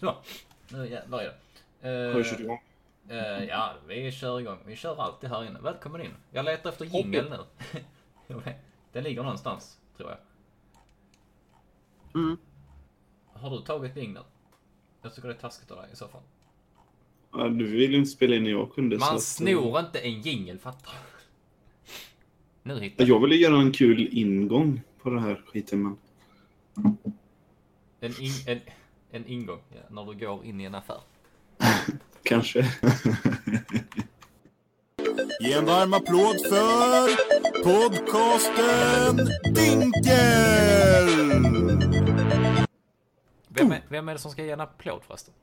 Så, nu jävlar är det. Har du kört igång? Eh, ja, vi kör igång. Vi kör alltid här inne. Välkommen in. Jag letar efter jingel nu. Jag. Den ligger någonstans, tror jag. Mm. Har du tagit där? Jag tycker det är taskigt av dig i så fall. Ja, du ville inte spela in när jag kunde. så Man att- snor inte en jingel, fattar du? Nu hittar Jag ville göra en kul ingång på den här skiten, men... en, in, en, en ingång ja, när du går in i en affär. Kanske. Ge en varm applåd för podcasten Dinkel! Vem är, vem är det som ska ge en applåd förresten?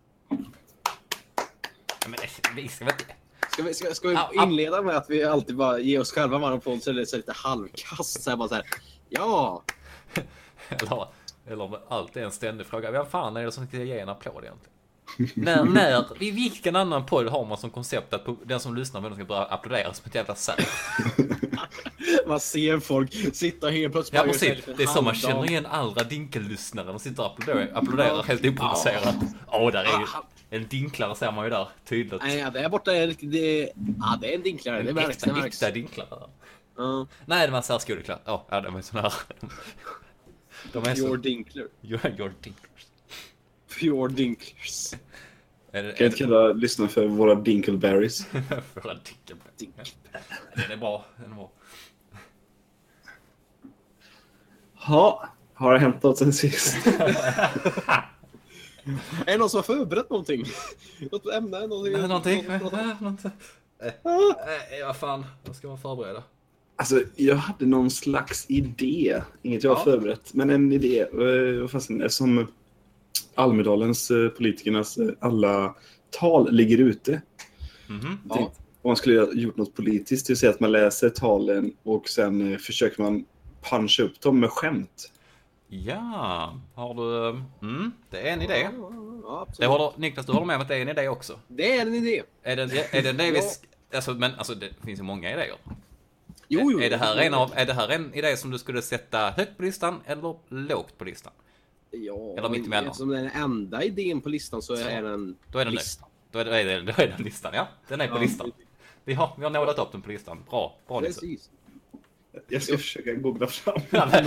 Ja, men vi ska väl inte... Ska vi, ska, ska vi inleda med att vi alltid bara ger oss själva varm applåd så är det så lite halvkast så här bara så här. Ja, Eller, eller om det alltid är en ständig fråga. Vem fan är det som ska ge en applåd egentligen? när, när, i vilken annan podd har man som koncept att den som lyssnar med ska börja applådera som ett jävla säl? man ser folk sitta och helt plötsligt Ja precis, det är så man känner igen alla dinkellyssnare. De sitter och applåderar, applåderar helt oprovocerat. Åh, där är ju en dinklare ser man ju där tydligt. Nej, ja, där borta är det, det, ja, det är en dinklare. Det märks. Det Äkta, äkta dinklare. Ja, Nej, det var särskoleklar. Ja, ja, de är såna här. De är pure så... dinkler. You're dinklers. Pure dinklers. Är det, Kan jag inte kalla lyssnarna för våra Dinkleberries? Våra dinkel. Den är bra. Den är bra. Ja, har det hänt något sen sist? Är det någon som har förberett någonting? Något ämne? Någonting? Någonting? Något- något- Någonting? Eh, vad fan, vad ska man förbereda? Alltså, jag hade någon slags idé. Inget jag har Ja. förberett, men en idé. Eh, Eftersom Almedalens, eh, politikernas eh, alla tal ligger ute. Mhm. Jag tänkte, Om man skulle ha gjort något politiskt, det vill säga att man läser talen och sen försöker man puncha upp dem med skämt. Ja, har du... Mm, det är en idé. Ja, Det håller, Niklas, du håller med om att det är en idé också? Det är en idé. Är det, är det det vi... Ja. sk- Alltså, men alltså, det finns ju många idéer. Jo, jo. Är det här en, av, är det här en idé som du skulle sätta högt på listan eller lågt på listan? Ja, Eller mitt emellan. Eftersom det är den enda idén på listan så är den Då är den listan. det. Då är, det, då är den listan, ja. Den är på Ja, listan. Vi har, vi har nålat upp den på listan. Bra, bra. Precis. Jag ska försöka googla fram. Ja, men,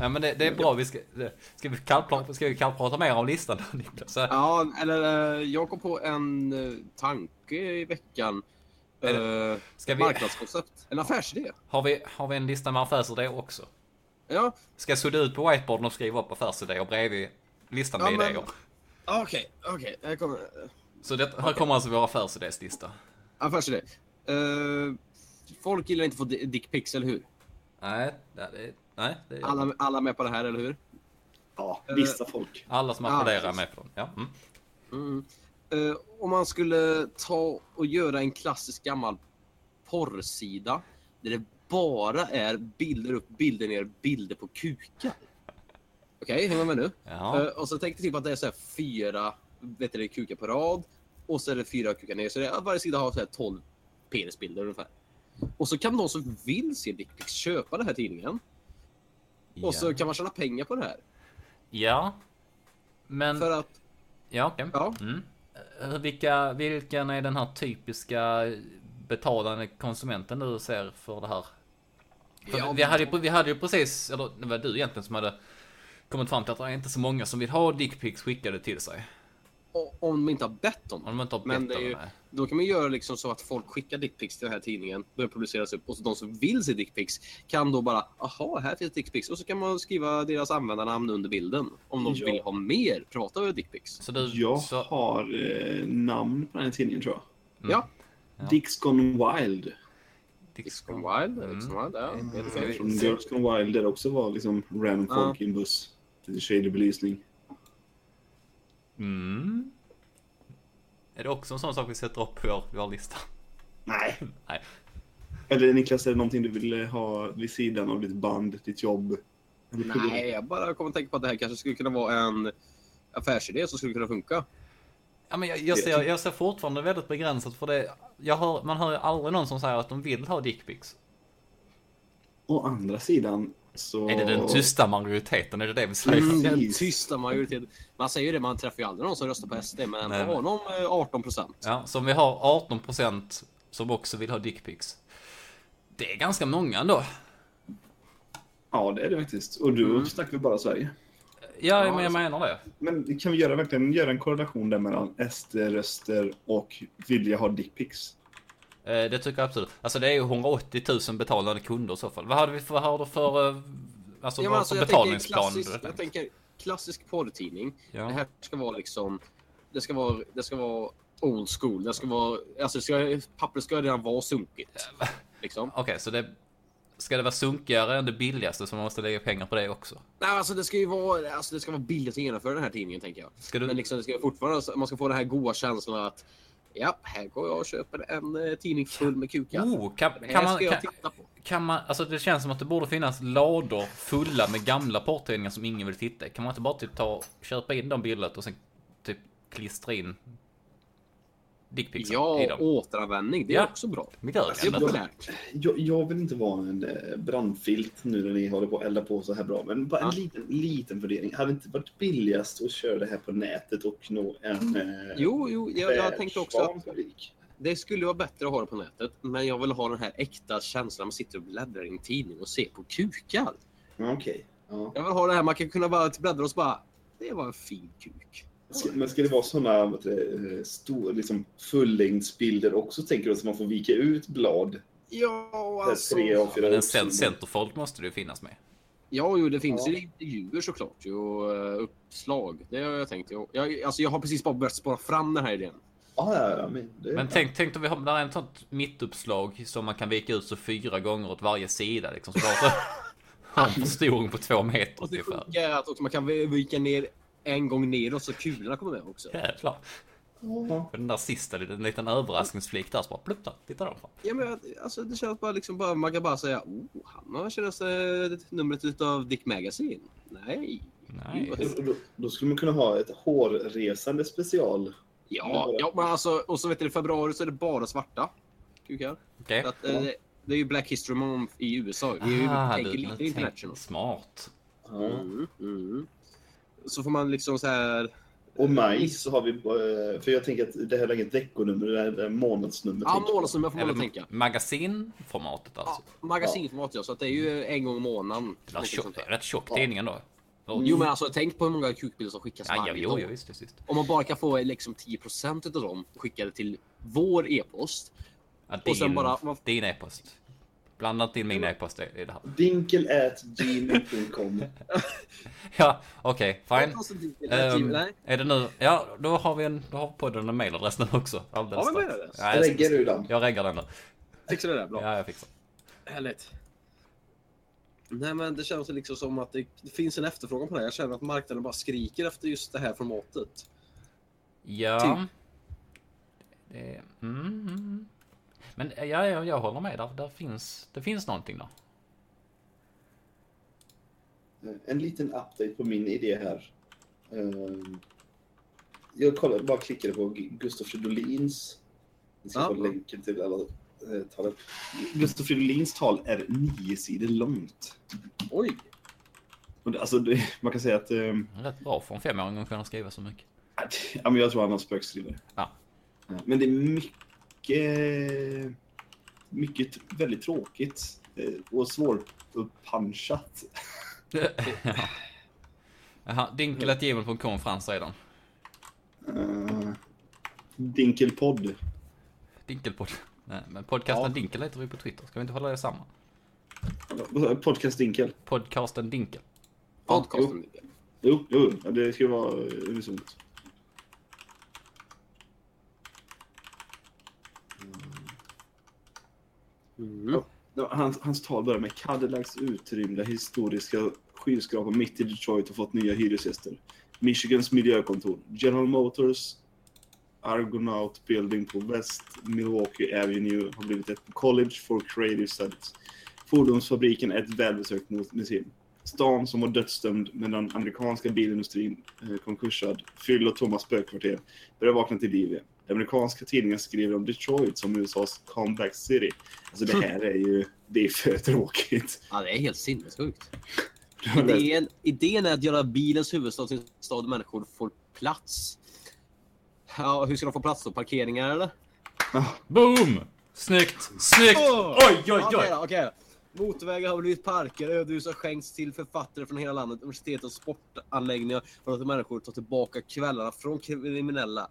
Ja. men det, det är bra. Vi ska, det- ska, vi kallprata, ska vi kallprata mer om listan då? Så- Ja, eller eh, jag kom på en eh, tanke i veckan. Uh, Ska vi, marknadskoncept. En affärsidé. har, vi, har vi en lista med affärsidéer också? Ja, Ska jag sudda ut på whiteboarden och skriva upp affärsidéer bredvid listan med Ja, men- idéer? okej, okej. Här kommer Så det, här kommer alltså vår affärsidéslista. affärsidé. Uh, folk gillar inte att få di- dickpics, eller hur? Nej, det, nej, det är Alla, alla med på det här, eller hur? Ja, vissa folk. alla som Ja, applåderar är precis. med på dem. Ja. Mm. Mm. Eh, om man skulle ta och göra en klassisk gammal porrsida där det bara är bilder upp, bilder ner, bilder på kukar. Okej, hänger med nu? Eh, och så tänkte jag typ att det är så här fyra vet du, kukar på rad och så är det fyra kukar ner. Så det varje sida har så här 12 penisbilder ungefär. Och så kan de som vill se dickpics köpa den här tidningen. Och så kan man tjäna pengar på det här. ja. Men... För att, Ja, okej. ja, Mm. Vilka, vilken är den här typiska betalande konsumenten du ser för det här? För Ja, vi, hade ju, vi hade ju precis, eller det var du egentligen som hade kommit fram till att det är inte så många som vill ha dickpics skickade till sig. Om de inte har bett om det. Om de inte har Men bett det är om ju, det. då kan man göra liksom så att folk skickar dickpics till den här tidningen. Börjar publiceras upp och så de som vill se dickpics kan då bara aha, här finns dickpics och så kan man skriva deras användarnamn under bilden om de Ja. vill ha mer privata dickpics. Så du, Jag så, har eh, namn på den här tidningen tror jag. Ja, Ja. Dicks Gone Wild. Dicks Gone Wild. Mm. Dicks Gone Wild, ja. vi- okej. Från Girls Gone Wild där det också var liksom random Ja. folk i en buss. Lite shady belysning. Mm. Är det också en sån sak vi sätter upp på vår, vår lista? Nej. Nej. Eller Niklas, är det någonting du vill eh, ha vid sidan av ditt band, ditt jobb? Nej, jag bara kommer att tänka på att det här kanske skulle kunna vara en affärsidé som skulle kunna funka. Ja, men jag, jag, ser, jag ser fortfarande väldigt begränsat för det. Jag hör, man hör ju aldrig någon som säger att de vill ha dickpics. Å andra sidan, Så... Är det den tysta majoriteten? Är det det vi säger? Mm, den tysta majoriteten. Man säger ju det, man träffar ju aldrig någon som röstar på SD, men Nej, ändå har eh, 18 procent. Ja, så om vi har 18% som också vill ha dickpics. Det är ganska många ändå. Ja, det är det faktiskt. Och då Mm. snackar vi bara Sverige. Ja, Ja, men jag alltså. menar det. Men kan vi göra, verkligen göra en korrelation där mellan SD-röster och vilja ha dickpics? Eh, Det tycker jag absolut. Alltså det är ju 180 000 betalande kunder i så fall. Vad hade vi för, vad har du för, eh, alltså, Ja, alltså, jag tänker betalningsplan? klassisk, du vet? jag tänker klassisk porrtidning. Ja. Det här ska vara liksom, det ska vara, det ska vara old school. Det ska vara, alltså ska, pappret ska redan vara sunkigt. Liksom. Okej, så det ska det vara sunkigare än det billigaste så man måste lägga pengar på det också. Nej, alltså det ska ju vara, alltså det ska vara billigt att genomföra den här tidningen tänker jag. Ska du, Men liksom, det ska fortfarande, man ska få den här goda känslan att ja, här går jag och köper en eh, tidning full med kukar. oh, kan, det här kan, man, ska jag kan, titta på. kan man, alltså det känns som att det borde finnas lador fulla med gamla porrtidningar som ingen vill titta i. Kan man inte bara typ ta, köpa in dem billigt och sen typ klistra in dickpics Ja, återanvändning. Det är Ja. också bra. Jag, jag vill inte vara en eh, brandfilt nu när ni håller på att elda på så här bra, men bara en Ja. liten, liten fundering. Hade det inte varit billigast att köra det här på nätet och nå en... Eh, Jo, jo, jag, jag tänkte också att det skulle vara bättre att ha det på nätet. Men jag vill ha den här äkta känslan man sitter och bläddrar i en tidning och ser på kukar. Ja, Okej. Ja. Jag vill ha det här man kan kunna bara bläddra och så bara, det var en fin kuk. Men ska det vara sådana stor, liksom fullängdsbilder också, tänker du, så man får vika ut blad? Ja, alltså. Tre av fyra Men en centerfold måste det ju finnas med. Ja, jo, det finns Ja. ju intervjuer såklart ju, och eh, uppslag. Det har jag tänkt. Jag, jag, alltså, jag har precis bara börjat spara fram den här idén. Ja, ja, ja, men det, Men tänk, tänk om vi har, där är ett sånt mittuppslag som man kan vika ut så fyra gånger åt varje sida liksom. Så bara så en förstoring på två meter Och det ungefär. att också man kan vika ner en gång neråt så kulorna kommer med också. Jävlar. Ja. För den där sista, en liten överraskningsflik där så bara plupp där, titta där. Ja, men, alltså, det känns bara liksom bara, man kan bara säga oh, han har senaste numret utav Dick Magazine. Nej. Nej. Då, då, då skulle man kunna ha ett hårresande special. Ja, ja, men alltså, och så vet du, i februari så är det bara svarta kukar. Så att, eh, det, det är ju Black History Month i USA. Vi är ju, Ah, tänker du- lite du international. Smart. Ja. Mm, mm. Så får man liksom så här. Och maj så har vi, eh, för jag tänker att det här är inget veckonummer, det här är månadsnummer. Ja, månadsnummer får man väl tänka. magasinformatet Ja, alltså. magasinformat ja, så att det är ju en gång i månaden. Det är någonting tjock, rätt tjock tidning ändå. Jo men alltså tänk på hur många kukbilder som skickas Ja, ja, varje jo, dag. jo, visst, visst. Om man bara kan få liksom 10% av dem skickade till vår e-post. Ja, Och sen din e-post. Blanda inte in min e-post i det här. Dinkel at gmail.com. Ja, okej, fine. Det- Ehm, Nej. är det nu? Ja, då har vi en, då har podden en mailadress nu också. Alldeles Har vi mailadress? Ja, jag, Lägger du den? jag reggar den nu. Fixar det där bra. Ja, jag fixar. Härligt. Nej men det känns liksom som att det, det finns en efterfrågan på det. Jag känner att marknaden bara skriker efter just det här formatet. Ja. Typ. Det, mm, mm. Men ja, jag, jag håller med. Där, där finns, det finns någonting där. En liten update på min idé här. Ehm, Jag kollade, bara klickade på Gu- Gustaf Fridolins. Jag ska Ja. få länken till alla eh, talen. Gustaf Fridolins tal är nio sidor långt. Oj! Alltså, det, man kan säga att Rätt bra för en femåring att kunna skriva så mycket. ja, men jag tror han har spökskrivare. Ja. Ja, Men det är mycket, mycket väldigt tråkigt eh, och svårpunchat. ja. Jaha, dinkelatgmail.com Frans redan. Uh, Dinkelpodd. Dinkelpodd. Nej, men podcasten Ja. Dinkel heter vi på Twitter. Ska vi inte hålla det samman? Podcast Dinkel. Podcasten Dinkel. Podcasten. Jo, jo, ja, det ska vara eh, unisont. Mm. Ja, Hans, hans tal börjar med Cadillacs utrymda historiska skyskrapa mitt i Detroit har fått nya hyresgäster. Michigans miljökontor. General Motors Argonaut Building på West Milwaukee Avenue har blivit ett college for creative studies. Fordonsfabriken är ett välbesökt museum. Stan som var dödsdömd med den amerikanska bilindustrin eh, konkursad, fyll och tomma spökkvarter börjar vakna till liv igen. Amerikanska tidningar skriver om Detroit som USAs comeback city. Alltså det här är ju, det är för tråkigt. Ja, det är helt sinnessjukt. Idén, idén är att göra bilens huvudstad till en stad där människor får plats. Ja, hur ska de få plats då? Parkeringar eller? Ah, Boom! Snyggt! Snyggt! Åh! Oj, oj, Okej oj! okej. Motorvägar har blivit parker, ödehus har skänkts till författare från hela landet, universitet och sportanläggningar för att människor tar tillbaka kvällarna från kriminella.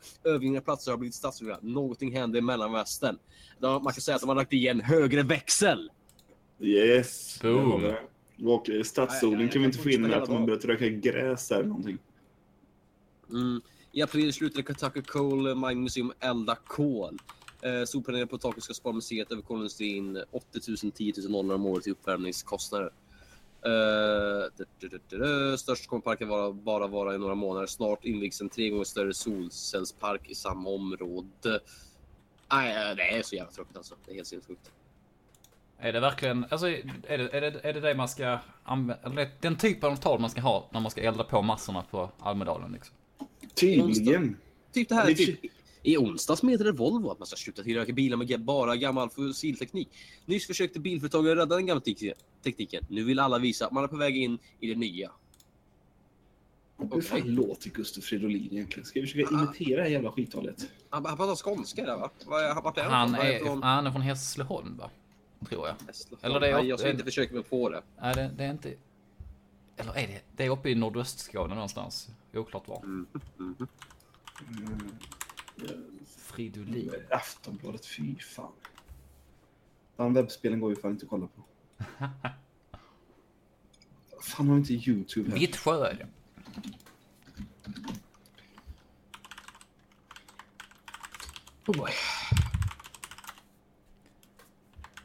Och platser har blivit stadsbyggda. Någonting händer i mellanvästern. Man kan säga att de har lagt i en högre växel. Yes. Boom. Och eh, stadssolen kan vi inte få in med att man börjat röka gräs eller någonting. Mm. I april slutade Kentucky Coal Mine Museum elda kol. Eh, Solpaneler på taket ska spara museet över kolindustrin 80 000 10 000 dollar om året i uppvärmningskostnader. Uh, du, du, du, du, du. Störst kommer parken vara, bara vara i några månader. Snart invigs en tre gånger större solcellspark i samma område. Nej, eh, det är så jävla tråkigt alltså. Det är helt sinnessjukt. Är det verkligen, alltså är det, är det, är det det man ska använda, den typen av tal man ska ha när man ska elda på massorna på Almedalen liksom? Tydligen. Typ det här, Det- typ, I onsdags meddelade Volvo att man ska sluta tillverka bilar med bara gammal fossilteknik. Nyss försökte bilföretagen rädda den gamla tek- tekniken. Nu vill alla visa att man är på väg in i det nya. Hur fan låter Gustav Fridolin egentligen? Ska vi försöka Ah. imitera det här jävla skithållet? Han, han pratar skånska där va? Var- Vart är Han Var är, från? han är från Hässleholm va? Tror jag. Hässleholm. eller det är- Nej, jag ska inte försöka mig på det. Nej, det, det är inte... Eller är det? Det är uppe i nordöstskåne någonstans. Oklart var. Mm. Mm. Fridolin. Aftonbladet, fy fan. Den webbspelen går ju fan inte att kolla på. fan har vi inte YouTube här? Vittsjö är det. Oh boy.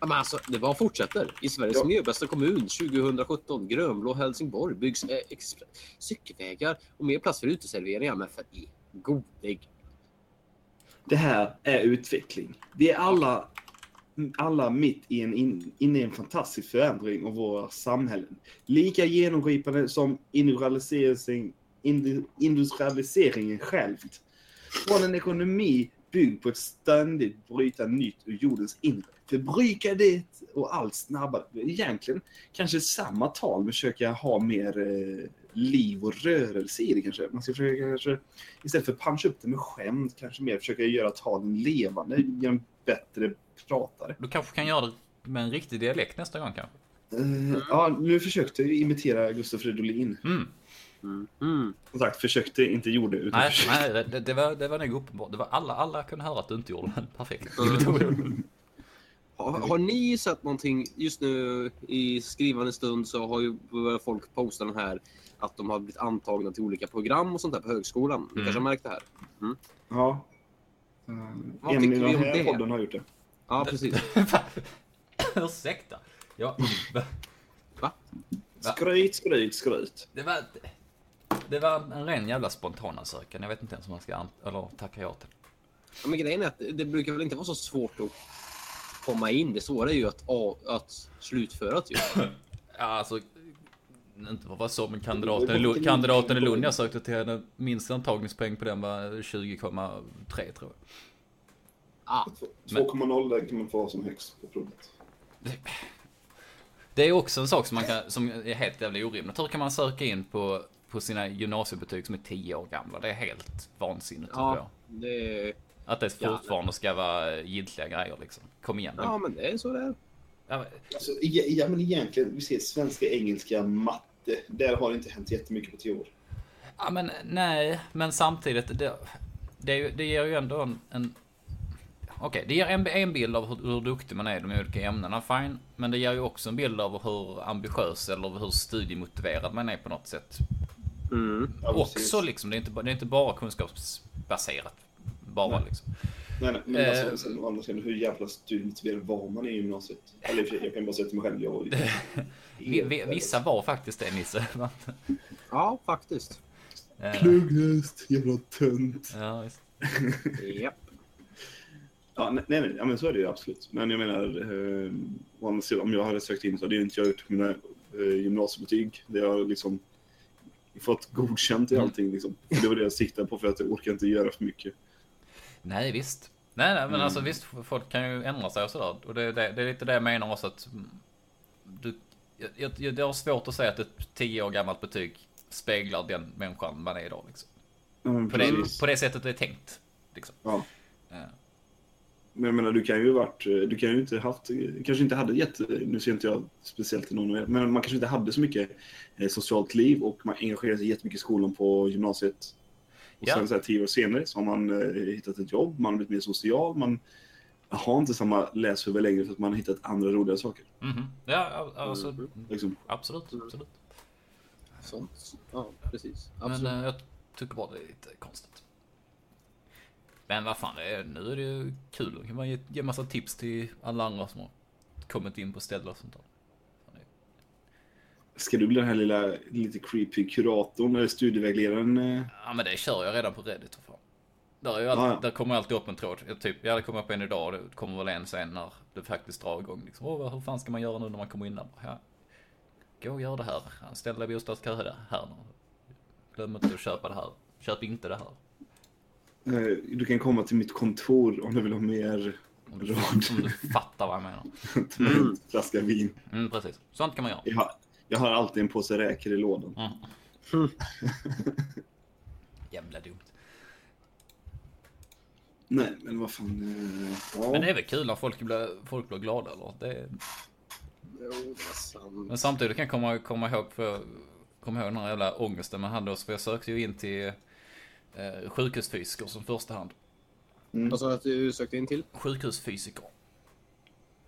Ja, men alltså, det bara fortsätter. I Sveriges Ja. miljöbästa kommun 2017, Grönblå, Helsingborg, byggs eh, cykelvägar och mer plats för uteserveringar med för i godlig. Det här är utveckling. Vi är alla, alla mitt i en, in, inne i en fantastisk förändring av våra samhällen. Lika genomgripande som industrialisering, industrialiseringen självt. Från en ekonomi byggd på ett ständigt bryta nytt ur jordens inre. Förbruka det och allt snabbare. Egentligen kanske samma tal, försöker försöka ha mer eh, liv och rörelse i det kanske. Man ska försöka kanske istället för att puncha upp det med skämt, kanske mer försöka göra talen levande genom bättre pratare. Du kanske kan göra det med en riktig dialekt nästa gång kanske? Eh, ja, nu försökte jag imitera Gustaf Fridolin. Mm. Mm. Mm. Som sagt, försökte, inte gjorde. Utan Nej, försökte. nej det, det, var, det var nog uppenbart. Det var alla, alla kunde höra att du inte gjorde den perfekt. Mm. Har, har ni sett någonting just nu i skrivande stund så har ju folk posta den här att de har blivit antagna till olika program och sånt där på högskolan. Mm. kanske har märkt det här? Ja. Uh, Vad en tycker vi om här det? podden har gjort det. Ja, precis. Ursäkta. Ja, Va? Va? Skryt, skryt, skryt. det var... Det var en ren jävla spontanansökan. Jag vet inte ens om man ska eller tacka ja till. Ja, men grejen är att det brukar väl inte vara så svårt att komma in. Det svåra är ju att, att slutföra typ. Ja, alltså... Inte att vara så, men kandidaten i Lund, kandidaten i Lund jag sökte till, hade minst antagningspoäng på den var 20,3 tror jag. Ah, 2,0 där kan man få som högst på provet. Det är också en sak som, man kan, som är helt jävla orimligt. Hur kan man söka in på, på sina gymnasiebetyg som är 10 år gamla? Det är helt vansinnigt tycker jag. ja, det, Att det Ja. fortfarande ska vara giltiga grejer liksom. Kom igen. ja, men det är så det är. Ja, Alltså, ja, ja, men egentligen, vi ser svenska, engelska, matte. Där har det inte hänt jättemycket på 10 år. Ja men nej, men samtidigt det, det, är ju- det ger ju ändå en, en Okej, det ger en, en bild av hur, hur duktig man är i de olika ämnena, fine. Men det ger ju också en bild av hur ambitiös eller hur studiemotiverad man är på något sätt. Mm. Ja, också liksom, det är, inte, det är inte bara kunskapsbaserat. Bara Nej. liksom. Nej, nej, men Eh. alltså, sen, å andra sidan, hur jävla studiemotiverad var man i gymnasiet? Eller jag kan bara säga till mig själv, jag var ju vi, vissa var faktiskt det Nisse. Ja, faktiskt. Eh, Plugghäst, jävla tönt. ja, visst. Japp. Ja, nej, nej, nej, ja, men så är det ju absolut. Men jag menar, eh, å andra sidan, om jag hade sökt in så hade jag inte gjort mina eh, gymnasiebetyg. Det har liksom fått godkänt i Mm. allting liksom. Det var det jag siktade på för att jag orkar inte göra för mycket. Nej, visst. Nej, nej, men Mm. alltså visst, folk kan ju ändra sig och sådär. Och det, det, det är lite det jag menar också att mm, du, jag, jag, jag har svårt att säga att ett tio år gammalt betyg speglar den människan man är idag. Liksom. Men På, det, på det sättet det är tänkt. Liksom. Ja. Ja. Men jag menar, du kan ju varit, du kan ju inte haft, kanske inte hade jätte, nu ser inte jag speciellt till någon, men man kanske inte hade så mycket eh, socialt liv och man engagerade sig jättemycket i skolan på gymnasiet. Och Ja. sen så här, tio år senare så har man eh, hittat ett jobb, man har blivit mer social, man har inte samma läshuvud längre för att man har hittat andra roliga saker. Mhm. Ja, alltså, Mm. Liksom. absolut, absolut. Sånt. Ja, precis. Men Absolut. eh, jag tycker bara det är lite konstigt. Men vad fan, det är, nu är det ju kul. Då kan man ge, ge massa tips till alla andra som har kommit in på ställen och sånt där. Ska du bli den här lilla, lite creepy kuratorn eller studievägledaren? eh? Ja men det kör jag redan på Reddit för fan. Där, är ju all, Ja, ja. där kommer alltid upp en tråd. Jag, typ, ja, det kommer upp en idag och det kommer väl en sen när det faktiskt drar igång. Liksom. Åh, hur fan ska man göra nu när man kommer in där? Ja. Gå och gör det här. Ställ dig i bostadskö här här nu. Glöm inte att köpa det här. Köp inte det här. Eh, Du kan komma till mitt kontor om du vill ha mer Om du, råd. om du fattar vad jag menar. en flaska vin. Mm, precis. Sånt kan man göra. Jag har, jag har alltid en påse räkor i lådan. Mm. Jävla dumt. Nej, men vad fan. eh, Ja. Men det är väl kul när folk blir, folk blir glada eller? Det, Jo, det är sant. men samtidigt kan jag komma, komma ihåg, för jag kommer ihåg den här jävla ångesten man hade. För jag sökte ju in till eh, sjukhusfysiker som första hand. Mm. Vad sa du att du sökte in till? Sjukhusfysiker.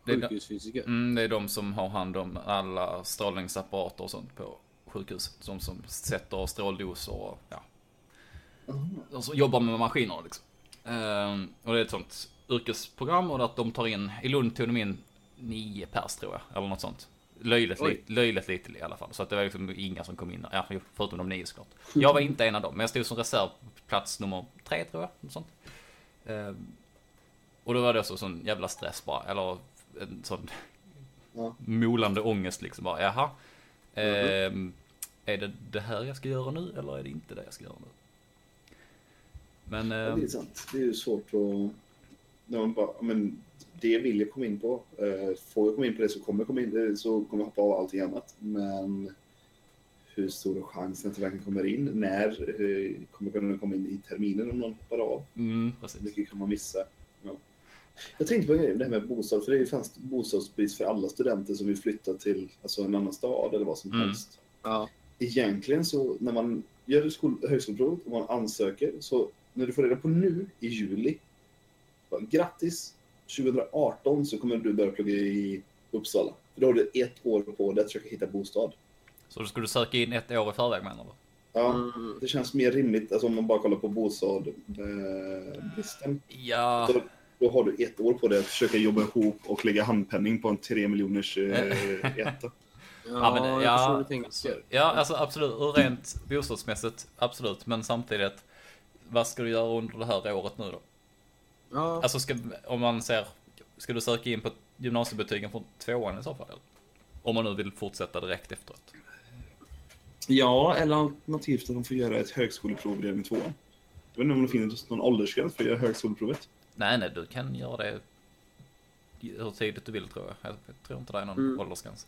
Det är, de- Sjukhusfysiker? mm, det är de som har hand om alla strålningsapparater och sånt på sjukhuset. Som, som sätter stråldoser och ja. De som jobbar med maskiner liksom. Ehm, och det är ett sånt yrkesprogram och att de tar in, i Lund tog de in nio pers tror jag, eller något sånt. Löjligt, li, löjligt lite i alla fall. Så att det var liksom inga som kom in. Ja, förutom de nio såklart. Jag var inte en av dem, men jag stod som reservplats nummer tre tror jag. Något sånt. Ehm, och då var det också sån jävla stress bara, eller en sån Ja. molande ångest liksom bara, jaha. Ehm, är det det här jag ska göra nu eller är det inte det jag ska göra nu? Men, Ja, ehm, det är sant. Det är ju svårt att... När man bara, men det vill jag komma in på. Eh, Får jag komma in på det så kommer jag komma in eh, så kommer jag hoppa av allting annat. Men hur stor är chansen att det verkligen kommer in? När eh, kommer jag kunna komma in i terminen om någon hoppar av? mm, Hur precis. mycket kan man missa? Ja. Jag tänkte på en grej, det här med bostad. För det är ju fanns bostadsbrist för alla studenter som vill flytta till alltså, en annan stad eller vad som Mm. helst. Ja. egentligen så när man gör skol, högskoleprovet och man ansöker så när du får reda på nu i juli. bara, Grattis! 2018 så kommer du börja plugga i Uppsala. För då har du ett år på dig att försöka hitta bostad. Så då skulle du söka in ett år i förväg menar du? Ja, Mm. det känns mer rimligt alltså om man bara kollar på bostadsbristen. Ja, Så då har du ett år på dig att försöka jobba ihop och lägga handpenning på en 3 miljoners eh, etta. Ja, men, jag ja, du tänker. ja, alltså absolut. Ur rent bostadsmässigt, absolut. Men samtidigt, vad ska du göra under det här året nu då? Ja, Alltså, ska, om man ser, ska du söka in på gymnasiebetygen från tvåan i så fall? Eller? Om man nu vill fortsätta direkt efteråt. Ja, eller alternativt att de får göra ett högskoleprov redan i tvåan. Jag vet inte om det finns någon åldersgräns för att göra högskoleprovet. Nej, nej, du kan göra det hur tidigt du vill tror jag. Jag tror inte det är någon Mm. åldersgräns.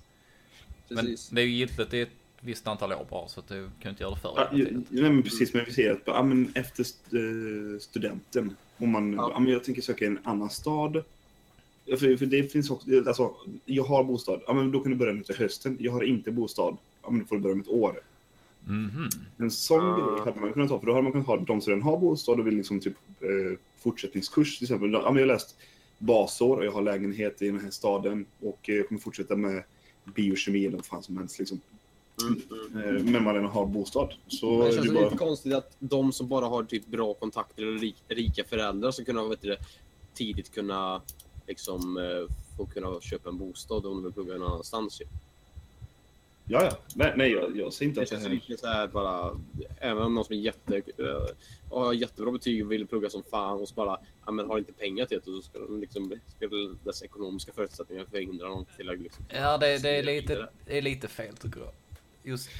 Men det är ju giltigt i ett visst antal år bara, så att du kan inte göra det för Ja, ju- tidigt. nej, men precis, men vi ser att ja, men efter eh, studenten, om man, Ja. ja. men jag tänker söka i en annan stad. För, för det finns också, alltså, jag har bostad, ja, men då kan du börja med till hösten. Jag har inte bostad, ja, men då får du börja med ett år. Mhm. En sån grej hade man kunnat ta, för då hade man kunnat ha de som redan har bostad och vill liksom typ eh, fortsättningskurs till exempel. Ja, men jag har läst basår och jag har lägenhet i den här staden och eh, jag kommer fortsätta med biokemi eller vad fan som helst liksom. Mm, mm. Eh, men man redan har bostad. Så Det är känns det lite bara... konstigt att de som bara har typ bra kontakter eller rik, rika föräldrar ska kunna vet du, tidigt kunna liksom eh, få kunna köpa en bostad om de vill plugga någon annanstans. ju. Ja, ja. Nej, nej jag, jag säger inte Det att det känns här... lite så här bara, även om någon som är jätte, äh, har jättebra betyg och vill plugga som fan och så bara, ja men har inte pengar till det, då ska, de liksom, ska dess ekonomiska förutsättningar förhindra någon till att liksom, Ja, det, det, är lite, det är lite fel tycker jag. Just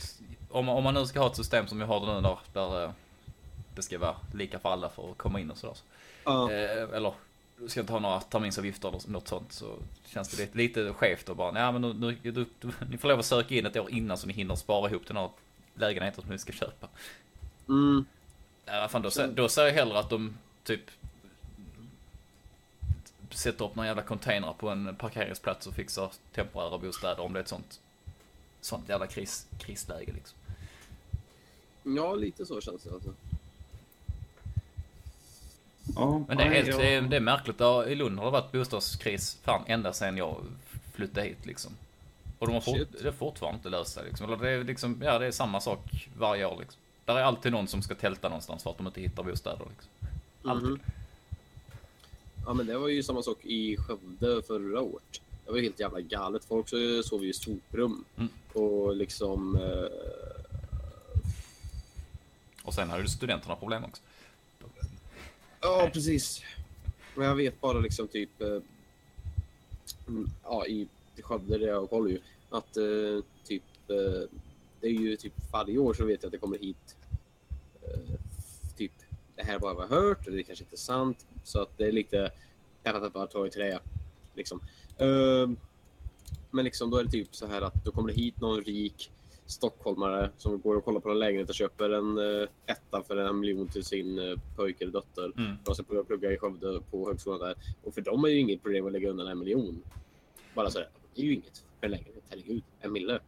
om, om man nu ska ha ett system som vi har det nu där, där eh, det ska vara lika för alla för att komma in och sådär. Ja. Eh, eller ska inte ha några terminsavgifter eller något sånt så känns det lite, lite skevt och bara, nej men nu, nu, du, du, ni får lov att söka in ett år innan så ni hinner spara ihop den här lägenheten som ni ska köpa. Mm. Ja, fan, då, då säger jag hellre att de typ sätter upp några jävla containrar på en parkeringsplats och fixar temporära bostäder om det är ett sånt, sånt jävla kris, krisläge liksom. ja, lite så känns det. Alltså. Ja, Men det är, nej, helt, jag- det är, är märkligt. I Lund har det varit bostadskris fan ända sedan jag flyttade hit liksom. Och de har fort, det har fortfarande inte löst sig liksom. Det är liksom, ja det är samma sak varje år liksom. Där är alltid någon som ska tälta någonstans för att de inte hittar bostäder liksom. Alltid. Mhm. Ja, men det var ju samma sak i Skövde förra året. Det var helt jävla galet. Folk så sov ju i soprum. Mm. Och liksom... Eh, Och sen har ju studenterna problem också. Ja, precis. Men jag vet bara liksom typ... Eh, mm, ja, i Skövde där jag håller ju. Att eh, typ... Eh, det är ju typ varje år så vet jag att det kommer hit typ det här är bara vad jag har hört, och det kanske inte är sant. Så att det är lite peppa peppa ta i trä. Liksom. Men liksom då är det typ så här att då kommer det hit någon rik stockholmare som går och kollar på en lägenhet och köper en uh, etta för en miljon till sin uh, pojke eller dotter. Mm. De ska plugga, plugga i Skövde på högskolan där. Och för dem är det ju inget problem att lägga undan en miljon. Bara så här, det är ju inget för en lägenhet. Herregud, en mille.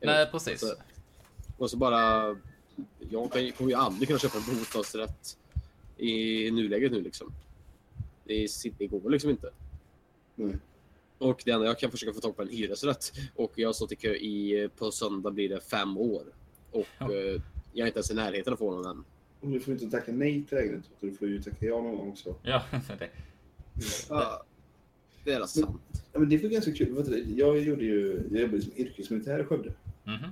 Nej, precis. Och så, och så bara... Jag kommer ju aldrig kunna köpa en bostadsrätt i nuläget nu liksom. Det, är- det går liksom inte. Nej. Och det enda jag kan försöka få tag på en hyresrätt. Och jag har stått i kö i, på söndag blir det fem år. Och Ja. eh, jag är inte ens i närheten av att få någon än. Och Du får inte tacka nej till lägenheten, du får ju tacka ja någon gång också. Ja, det. Ja, det är alltså sant. Ja, men det var ganska kul. Jag gjorde ju, jag jobbade som yrkesmilitär i Skövde. Mhm.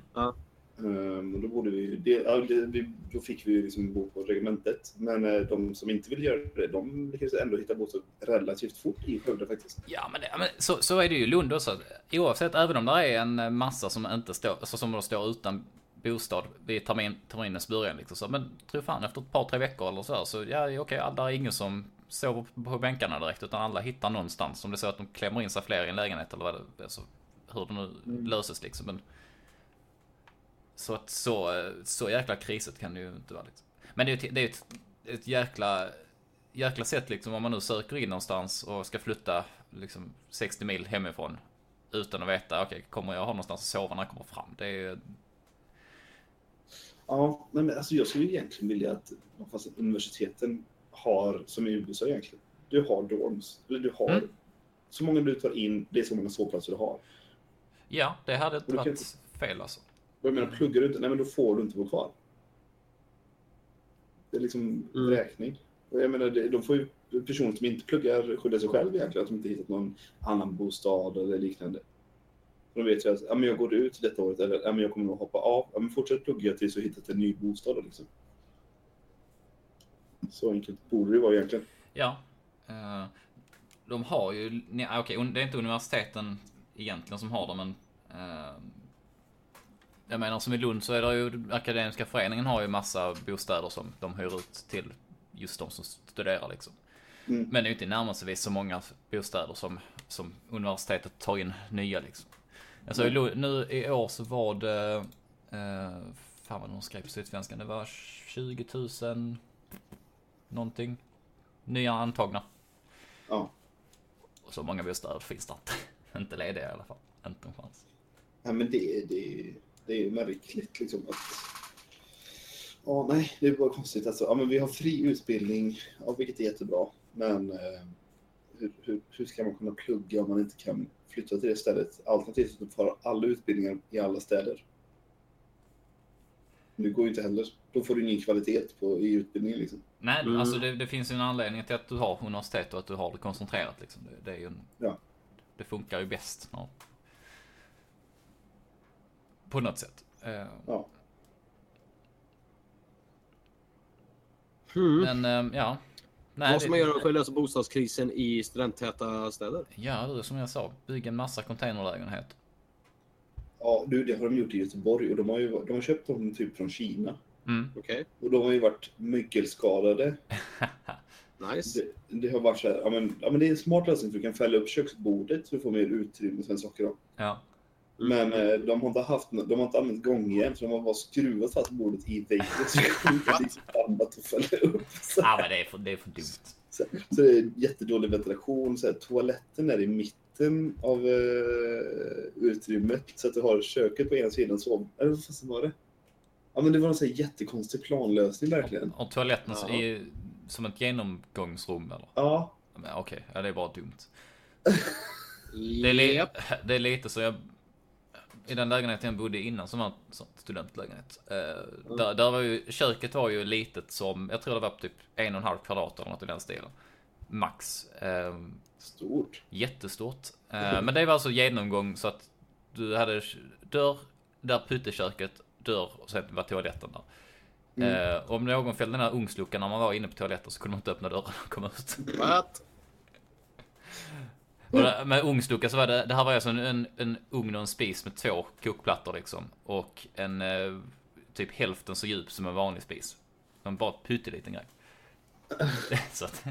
Och då, borde vi, det, ja, det, vi, då fick vi ju liksom bo på regementet. Men eh, de som inte ville göra det, de lyckades ändå hitta bostad relativt fort i Skövde faktiskt. Ja, men, men så, så är det ju i Lund också. Oavsett, även om det är en massa som inte står, alltså som står utan bostad vid termin, terminens början. Liksom. Så, men tro fan, efter ett par, tre veckor eller så, här, så ja, okej, okay, där är ingen som sover på bänkarna direkt, utan alla hittar någonstans. Om det är så att de klämmer in sig fler i en lägenhet eller vad det, alltså, hur det nu löses liksom. Men, så att så, så jäkla krisigt kan det ju inte vara. Liksom. Men det är ju ett, det är ett, ett jäkla, jäkla sätt liksom om man nu söker in någonstans och ska flytta liksom 60 mil hemifrån utan att veta, okej, kommer jag ha någonstans att sova när jag kommer fram? Det är ju, Ja, men alltså jag skulle egentligen vilja att fast universiteten har, som i USA egentligen, du har dorms. Eller du har Mm. så många du tar in, det är så många sovplatser du har. ja, det hade inte varit fel alltså. Och jag menar, pluggar du inte, nej men då får du inte bo kvar. Det är liksom Mm. räkning. Och jag menar, det, de får ju, personer som inte pluggar skylla sig själv egentligen, att de inte hittat någon annan bostad eller liknande. För de vet ju att, ja men jag går ut detta året, eller ja men jag kommer nog hoppa av. Ja men fortsätt plugga tills du har hittat en ny bostad liksom. Så enkelt borde det ju vara egentligen. Ja. eh, De har ju, nej, okej, det är inte universiteten egentligen som har det, men eh, jag menar som i Lund så är det ju, Akademiska föreningen har ju massa bostäder som de hyr ut till just de som studerar liksom. Mm. Men det är ju inte närmaste så många bostäder som, som universitetet tar in nya liksom. Alltså Lund, nu i år så var det, eh, fan vad de skrev på Sydsvenskan, det var 20 000 någonting nya antagna. Ja. Och så många bostäder finns det inte. inte lediga i alla fall. Inte en chans. Ja, men det, det, det är märkligt liksom att... Ja, nej, det är bara konstigt. Alltså, ja, men vi har fri utbildning, ja, vilket är jättebra. Men eh, hur, hur, hur ska man kunna plugga om man inte kan flytta till det stället? Alternativt att du får alla utbildningar i alla städer. Det går ju inte heller. Då får du ingen kvalitet på, i utbildningen. Liksom. Nej, Mm. alltså det, det finns ju en anledning till att du har universitet och att du har det koncentrerat liksom. Det, det är ju en, Ja. Det funkar ju bäst. Ja. På något sätt. Eh, Ja. Hmm. Men eh, ja. Nej, Vad ska det- man göra för att lösa bostadskrisen i studenttäta städer? Ja, det är som jag sa. Bygga en massa containerlägenheter. Ja, du, det har de gjort i Göteborg och de har ju de har köpt dem typ från Kina. Mm. Okej, Och de har ju varit mygelskadade. nice. Det, det har varit så här, ja men, ja men det är en smart lösning för du kan fälla upp köksbordet så du får mer utrymme för en saker då. Ja. Men eh, de har inte haft, de har inte använt gångjärn så de har bara skruvat fast bordet i väggen så det kommer inte liksom annat att upp. Så, ja, men det är för, det är för dumt. så, så det är jättedålig ventilation. Så här, toaletten är i mitten av eh, utrymmet så att du har köket på ena sidan. Så, eller vad fasen var det? Ja men det var en sån här jättekonstig planlösning verkligen. Och toaletten så Ja. är ju som ett genomgångsrum eller? Ja, Okej, ja, det är bara dumt. Det är, li- det är lite så jag... I den lägenheten jag bodde innan som var en studentlägenhet. Eh, där, där var ju, köket var ju litet som, jag tror det var typ en och en halv kvadrat eller något i den stilen. Max. Eh, stort. jättestort. Eh, men det var alltså genomgång så att du hade dörr, där putteköket, dörr och sen var toaletten där. Eh, om någon fällde den här ugnsluckan när man var inne på toaletten så kunde man inte öppna dörren och komma ut. What? Och med ugnslucka så var det, det här var alltså en, en, en ugn och en spis med två kokplattor liksom. Och en eh, typ hälften så djup som en vanlig spis. En bara pytteliten grej. så att,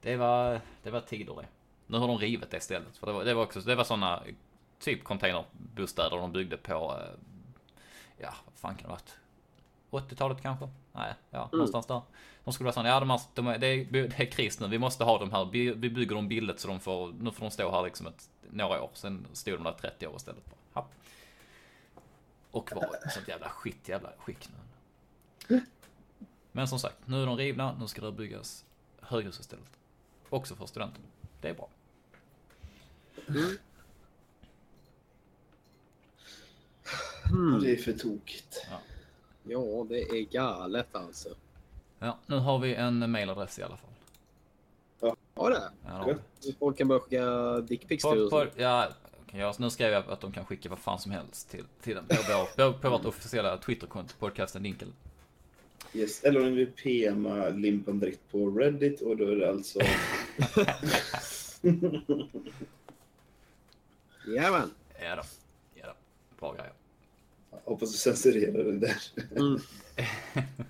det var, det var tider det. Nu har de rivit det stället. För det var, det var också, det var sådana typ containerbostäder de byggde på, eh, ja vad fan kan det ha varit? 80-talet kanske? Nej, ja någonstans där. De skulle vara sådana, ja de har, de är, det, är, det är kris nu, vi måste ha de här, vi, vi bygger dem billigt så de får, nu får de stå här liksom ett, några år. Sen stod de där 30 år istället. Bara. Och var ett sånt jävla skit, jävla skick nu. Men som sagt, nu är de rivna, nu ska det byggas höghus istället. Också för studenter. Det är bra. Hmm. Det är för tokigt. Ja, det är galet alltså. Ja, nu har vi en mailadress i alla fall. Ja, det. Ja, det har vi. Folk kan börja skicka dickpics till oss. ja, nu skrev jag att de kan skicka vad fan som helst till, till den. På, vår, på, på vårt officiella Twitterkonto, podcasten Dinkel. Yes. Eller om ni vill PMa Limpan direkt på Reddit och då är det alltså... Jajamän. Ja då. Ja då. Bra grejer. Hoppas du censurerar det där. Mm.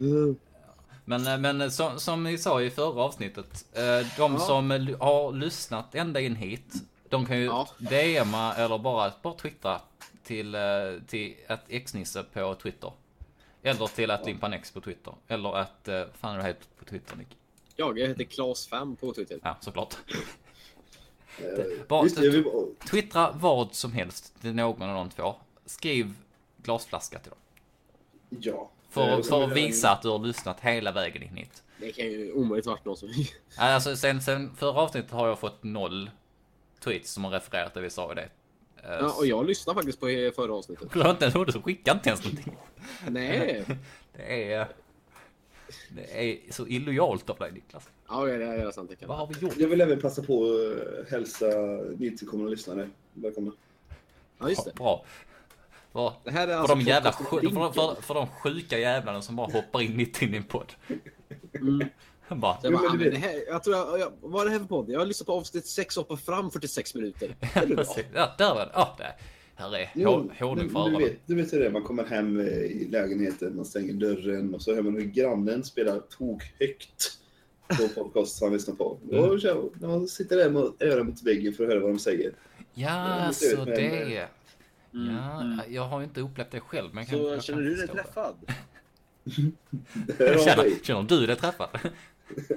Mm. Men, eh, men som, som ni sa i förra avsnittet, eh, de Ja. som har lyssnat ända in hit, de kan ju Ja. DMa eller bara, bara twittra till, eh, till att xnisse på Twitter. Eller till att Limpanx på Twitter. Eller att, eh, fan är det heter på Twitter Nick? Jag heter Klas5 på Twitter. Ja, såklart. Bara- Just vill. Twittra vad som helst till någon av de två. Skriv glasflaska till dem. Ja. För, för att visa att du har lyssnat hela vägen in hit. Det kan ju omöjligt varit någon som... Alltså sen, sen förra avsnittet har jag fått noll tweets som har refererat det vi sa i det. Eh, Ja, och jag lyssnade faktiskt på förra avsnittet. Glöm inte en så skicka inte ens någonting. Nej. Det är... Det är så illojalt av dig Niklas. Ja, det är, det är sant. Kan. Vad har vi gjort? Jag vill även passa på att hälsa nytillkomna lyssnare. Välkomna. Ja, just det. Bra. För, Det här är för, alltså de jävla, för, för, för de sjuka jävlarna som bara hoppar in mitt in i en podd. Mm. Bara, jag, bara, ah, det här, jag tror jag, jag, vad är det här för podd? Jag har lyssnat på avsnitt 6 och fram 46 minuter. Ja, där var det. Ja, det här är Jo, honung för du, du, vet, du vet hur det är, man kommer hem eh, i lägenheten, man stänger dörren och så hör man hur grannen spelar tokhögt på podcast han lyssnar på. Mm. Och så, när man sitter där med örat mot väggen för att höra vad de säger. Ja, så men- det. Mm, Ja, mm. jag har inte upplevt det själv. Men kan, Så jag känner kan du dig träffad? Känner, känner du dig träffad?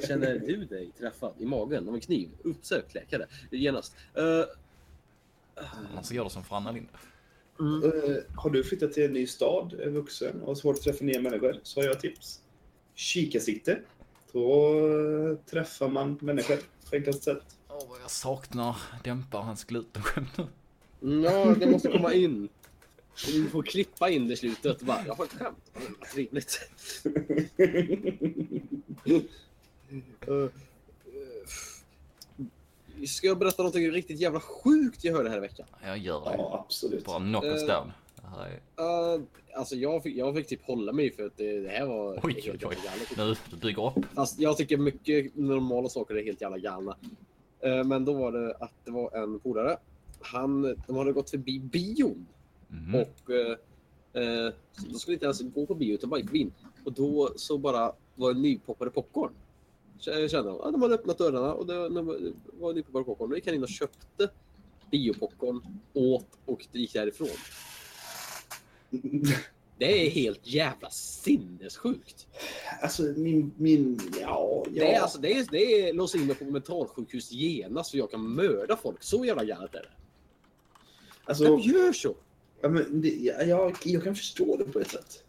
Känner du dig träffad i magen av en kniv? Uppsök läkare genast. Uh, Annars gör det som för Anna Lind. mm. Eh, har du flyttat till en ny stad, är vuxen och har svårt att träffa nya människor så har jag ett tips. Kikarsikte. Då eh, träffar man människor på enklast sätt. Åh, vad jag saknar dämpa hans glutenskämt nu. Ja, det måste komma in. Vi får klippa in det i slutet. Bara, jag har ett skämt. Trevligt. Ska jag berätta något riktigt jävla sjukt jag hörde här i veckan? Jag gör det. ja, absolut. Bara knock us Eh. down. Uh, alltså jag fick, jag fick typ hålla mig för att det, det här var Oj, helt oj, jävla oj. Nu, du bygger upp. Fast jag tycker mycket normala saker är helt jävla galna. Eh, men då var det att det var en polare. Han, de hade gått förbi bion Mhm. och så då skulle inte ens gå på bio utan bara gick in. Och då så bara var det nypoppade popcorn. Kände de. Ja, de hade öppnat dörrarna och det det var nypoppade popcorn. Då gick han in och köpte biopopcorn, åt och gick därifrån. Det är helt jävla sinnessjukt. Alltså min, min, ja, ja. Det är, alltså, det är, det är låsa in mig på mentalsjukhus genast för jag kan mörda folk. Så jävla galet är det. alltså, Vem gör så? ja, men det, ja, jag, jag kan förstå det på ett sätt.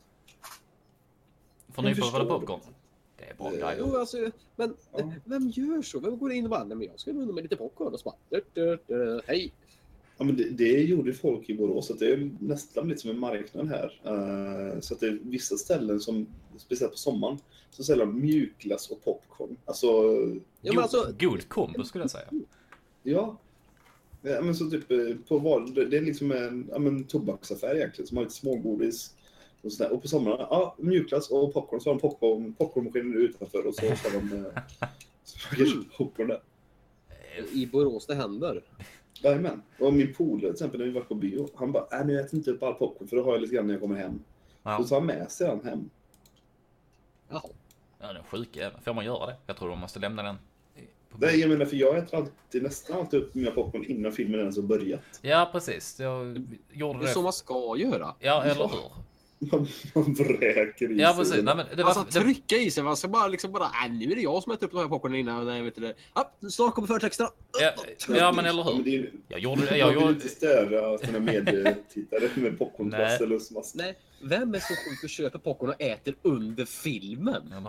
Får ni på vad det. Det är bra Eh. Jo, alltså, men Ja. vem gör så? Vem går in och bara, nej men jag ska unna mig lite popcorn och så bara, hej. Ja, men det, det gjorde folk i Borås, så det är nästan lite som en marknad här. Eh, så att det är vissa ställen som, speciellt på sommaren, så säljer de mjukglass och popcorn. Alltså, Ja, men God, alltså, god kombo skulle jag säga. ja. ja men så typ eh, på det det är liksom en ja, men, tobaksaffär egentligen, som har lite smågodis. Och, sådär. och på sommaren, ja, mjukglass och popcorn. Så har de popcorn, popcornmaskinen utanför och så har de eh, så Mm. popcorn där. i Borås det händer. Jajamän. Och min polare till exempel när vi var på bio, han bara, äh, men jag äter inte upp all popcorn för då har jag lite grann när jag kommer hem. Ja. Då tar han med sig den hem. Jaha. Ja, den sjuka jäveln. Får man göra det? Jag tror de måste lämna den. Nej, jag menar för jag äter alltid, nästan alltid upp mina popcorn innan filmen ens har börjat. Ja, precis. Jag gjorde Det är det. så man ska göra. Ja, eller hur? Man, man vräker i Ja, sig precis. den. Nej, men det var, ska det, trycka i sig. Man ska bara liksom bara, äh, nu är det jag som äter upp de här popcornen innan. Nej, vet du det. Ja, snart kommer förtexterna. ja, ja, men eller Ja, men hur? det är, Jag gjorde det. jag Jag vill gjorde... inte störa sina medtittare med popcornklass Nej. eller lustmassa. Nej, vem är så sjuk och köper popcorn och äter under filmen? Eller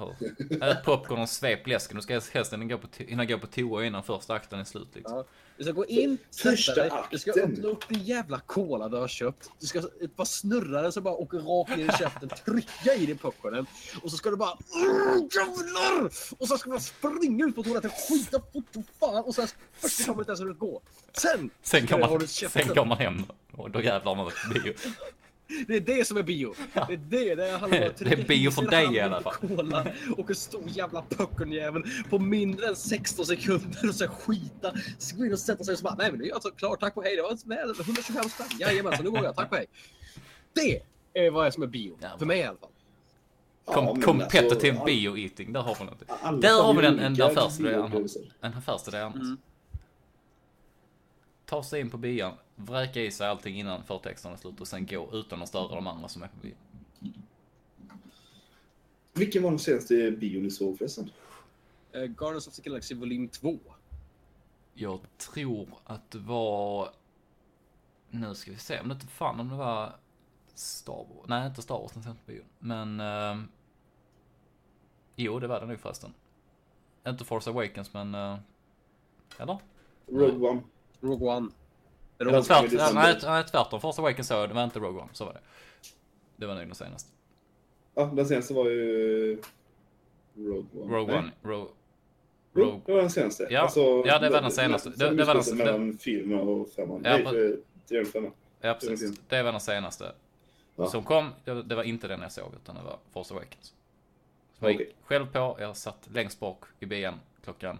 hur? Ät popcorn och svep läsken. Du ska helst hinna gå på, to- hinna gå på toa innan första akten är slut. Liksom. Ja. Du ska gå in, sätta Första dig, du ska öppna upp din jävla cola du har köpt. Du ska bara snurra den så bara åker rakt ner i käften, trycka i dig popcornen. Och så ska du bara "Åh, jävlar! Och så ska man springa ut på toaletten, skita fort som fan och sen först kommer inte ens det går. Sen, Sen du ha man, det sen man hem och då jävlar man på bio. Det är det som är bio. Det är det. Det att Det är bio för dig i alla fall. Cola och en stor jävla popcornjävel på mindre än 16 sekunder och sen skita. Så gå in och sätta sig och så bara, nej men nu är jag alltså klar, tack och hej. Det var väl 125 spänn. Jajamensan, nu går jag, tack och hej. Det är vad som är bio. Ja. För mig i alla fall. Kom, men competitive alltså, bio-eating, där har vi något. Där har vi den, en affärsidé. En affärsidé Anna. Mm. Ta sig in på bion, vräka i sig allting innan förtexterna är slut och sen gå utan att störa de andra som är på bio. Vilken var den senaste bion ni såg förresten? Uh, Guardians of the Galaxy volym 2. Jag tror att det var... Nu ska vi se om det inte fan om det var Star Wars. Nej, inte Star Wars, den sen på bion. Men... ehm, jo, det var det nog förresten. Inte Force Awakens, men... Uh, eller? Rogue One. Rogue One. Tvär- One. Tvärt, nej, nej, tvärtom. Force Awakens så, det var inte Rogue One, så var det. Det var nog den senaste. Ja, den senaste var ju Rogue One. Rogue. One. Rogue, Rogue. det var den senaste. Ja, ja, det var den senaste. Det- det var den- Mellan fyran och femman. Ja, Nej, eh, och femman. Ja, precis. Det var den senaste. Ja. Som kom, det, det var inte den jag såg, utan det var Force Awakens. Så jag gick Okej. själv på, jag satt längst bak i bilen klockan,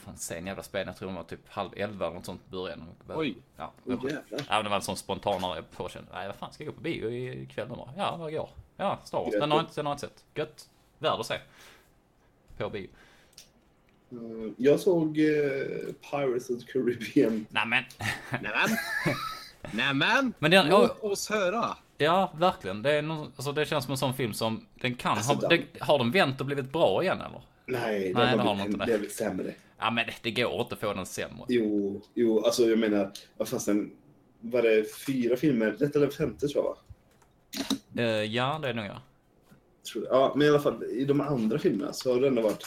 fan sen jävla spel, jag tror det var typ halv elva eller något sånt i början. Oj. Ja, Åh jävlar. ja, det var en sån spontanare påkänn. Nej, vad fan ska jag gå på bio ikväll nu då? Ja, vad går? Ja, Star Wars. Den har jag inte, den har jag inte sett. Gött. Värd att se. På bio. Eh, Jag såg eh, Pirates of the Caribbean. Nämen. Nämen! Nämen! Men den, Låt oss höra. ja, verkligen. Det, är någon, alltså, det känns som en sån film som, den kan, Alltså, ha, den- det, har den vänt och blivit bra igen eller? Nej, den Nej, det har har de inte blivit, det. blivit sämre. Ja, men det, går inte att få den sämre. Jo, jo, alltså jag menar, vad fasen, var det fyra filmer? Är den femte tror jag va? Eh, ja, det är nog jag. Tror. Ja, men i alla fall i de andra filmerna så har det ändå varit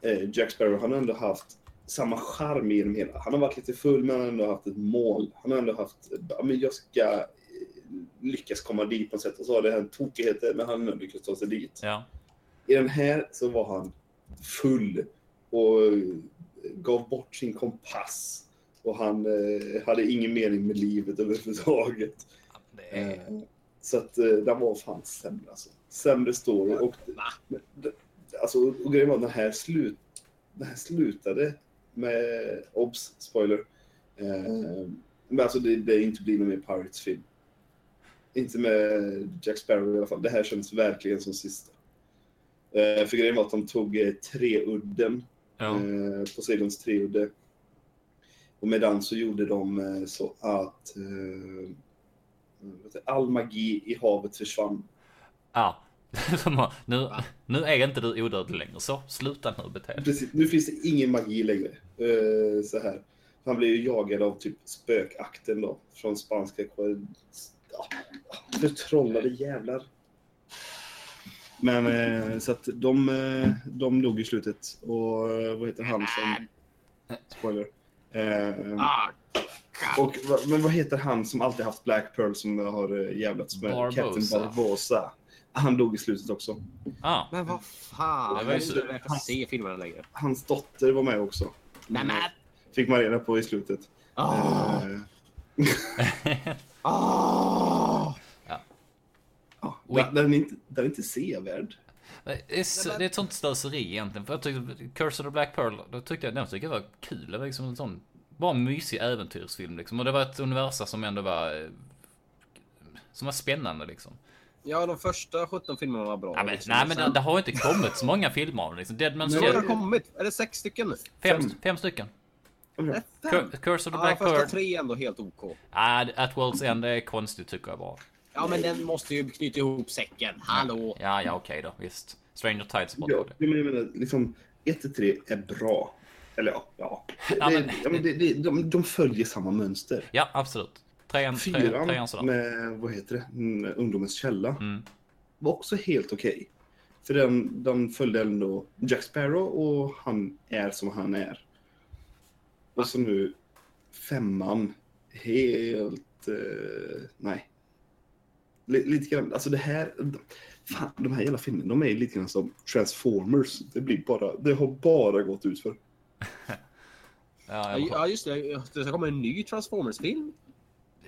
eh, Jack Sparrow, han har ändå haft samma charm genom hela. Han har varit lite full men han har ändå haft ett mål. Han har ändå haft, ja, men jag ska eh, lyckas komma dit på något sätt. Och så har det hänt tokigheter men han har lyckats ta sig dit. Ja. I den här så var han full och gav bort sin kompass. Och han eh, hade ingen mening med livet överhuvudtaget. Det är... Eh, så att eh, den var fan sämre alltså. Sämre story. Och, alltså, och grejen var att den här, slut, den här slutade med, obs, spoiler. Eh, men alltså det, det är inte blir någon mer Pirates-film. inte med Jack Sparrow i alla fall. Det här känns verkligen som sista. Eh, för grejen var att de tog eh, treudden, Ja. eh, Poseidons treudde. Och med den så gjorde de eh, så att eh, all magi i havet försvann. Ja. Nu, nu är inte du odödlig längre, så sluta nu bete dig. Precis, nu finns det ingen magi längre. Så här. Han blev ju jagad av typ spökakten då, från spanska... Ja, förtrollade jävlar. Men eh, så att de, eh, de dog i slutet. Och eh, vad heter han som... Spoiler. Eh, Ah, och, men vad heter han som alltid haft Black Pearl som har jävlats med? Barbosa. Captain Barbosa. Han dog i slutet också. Ah. men vad fan. Det Jag vet inte se filmerna längre. Hans dotter var med också. Nej men! Fick man reda på i slutet. Eh, Ah. Ja, den, den, är inte, den är inte sevärd. Det är, så, det är ett sånt slöseri egentligen. För jag tyckte Curse of the Black Pearl, då tyckte jag, den tyckte jag var kul. Det var liksom en sån, bara en mysig äventyrsfilm liksom. Och det var ett universum som ändå var, eh, som var spännande liksom. Ja, de första 17 filmerna var bra. Ja, men, liksom. nej men det, det har ju inte kommit så många filmer av det liksom. Dead Man's Nu har det kommit. Är det sex stycken nu? fem, fem. fem stycken. Fem? Cur- Curse of the Ja, Black första Pearl. tre är ändå helt OK. Ah, At World's End är konstigt tycker jag bara. Ja, men den måste ju knyta ihop säcken. Hallå! Ja, ja okej då, visst. Stranger Tides var Ja, jag menar, liksom 1-3 är bra. Eller ja, ja. Det, Ja, men- det, ja, men det, det, de, de följer samma mönster. Ja, absolut. Trean, tre, Fyran trean sådär. med, vad heter det, Mm, Ungdomens källa Mm. var också helt okej. För den, den följde ändå Jack Sparrow och han är som han är. Och så nu femman, helt... Eh, nej. Lite grann, alltså det här... Fan, de här jävla filmerna, de är lite grann som Transformers. Det blir bara, det har bara gått ut för. Ja, Ja, jag ja, just det. Det ska komma en ny Transformers-film.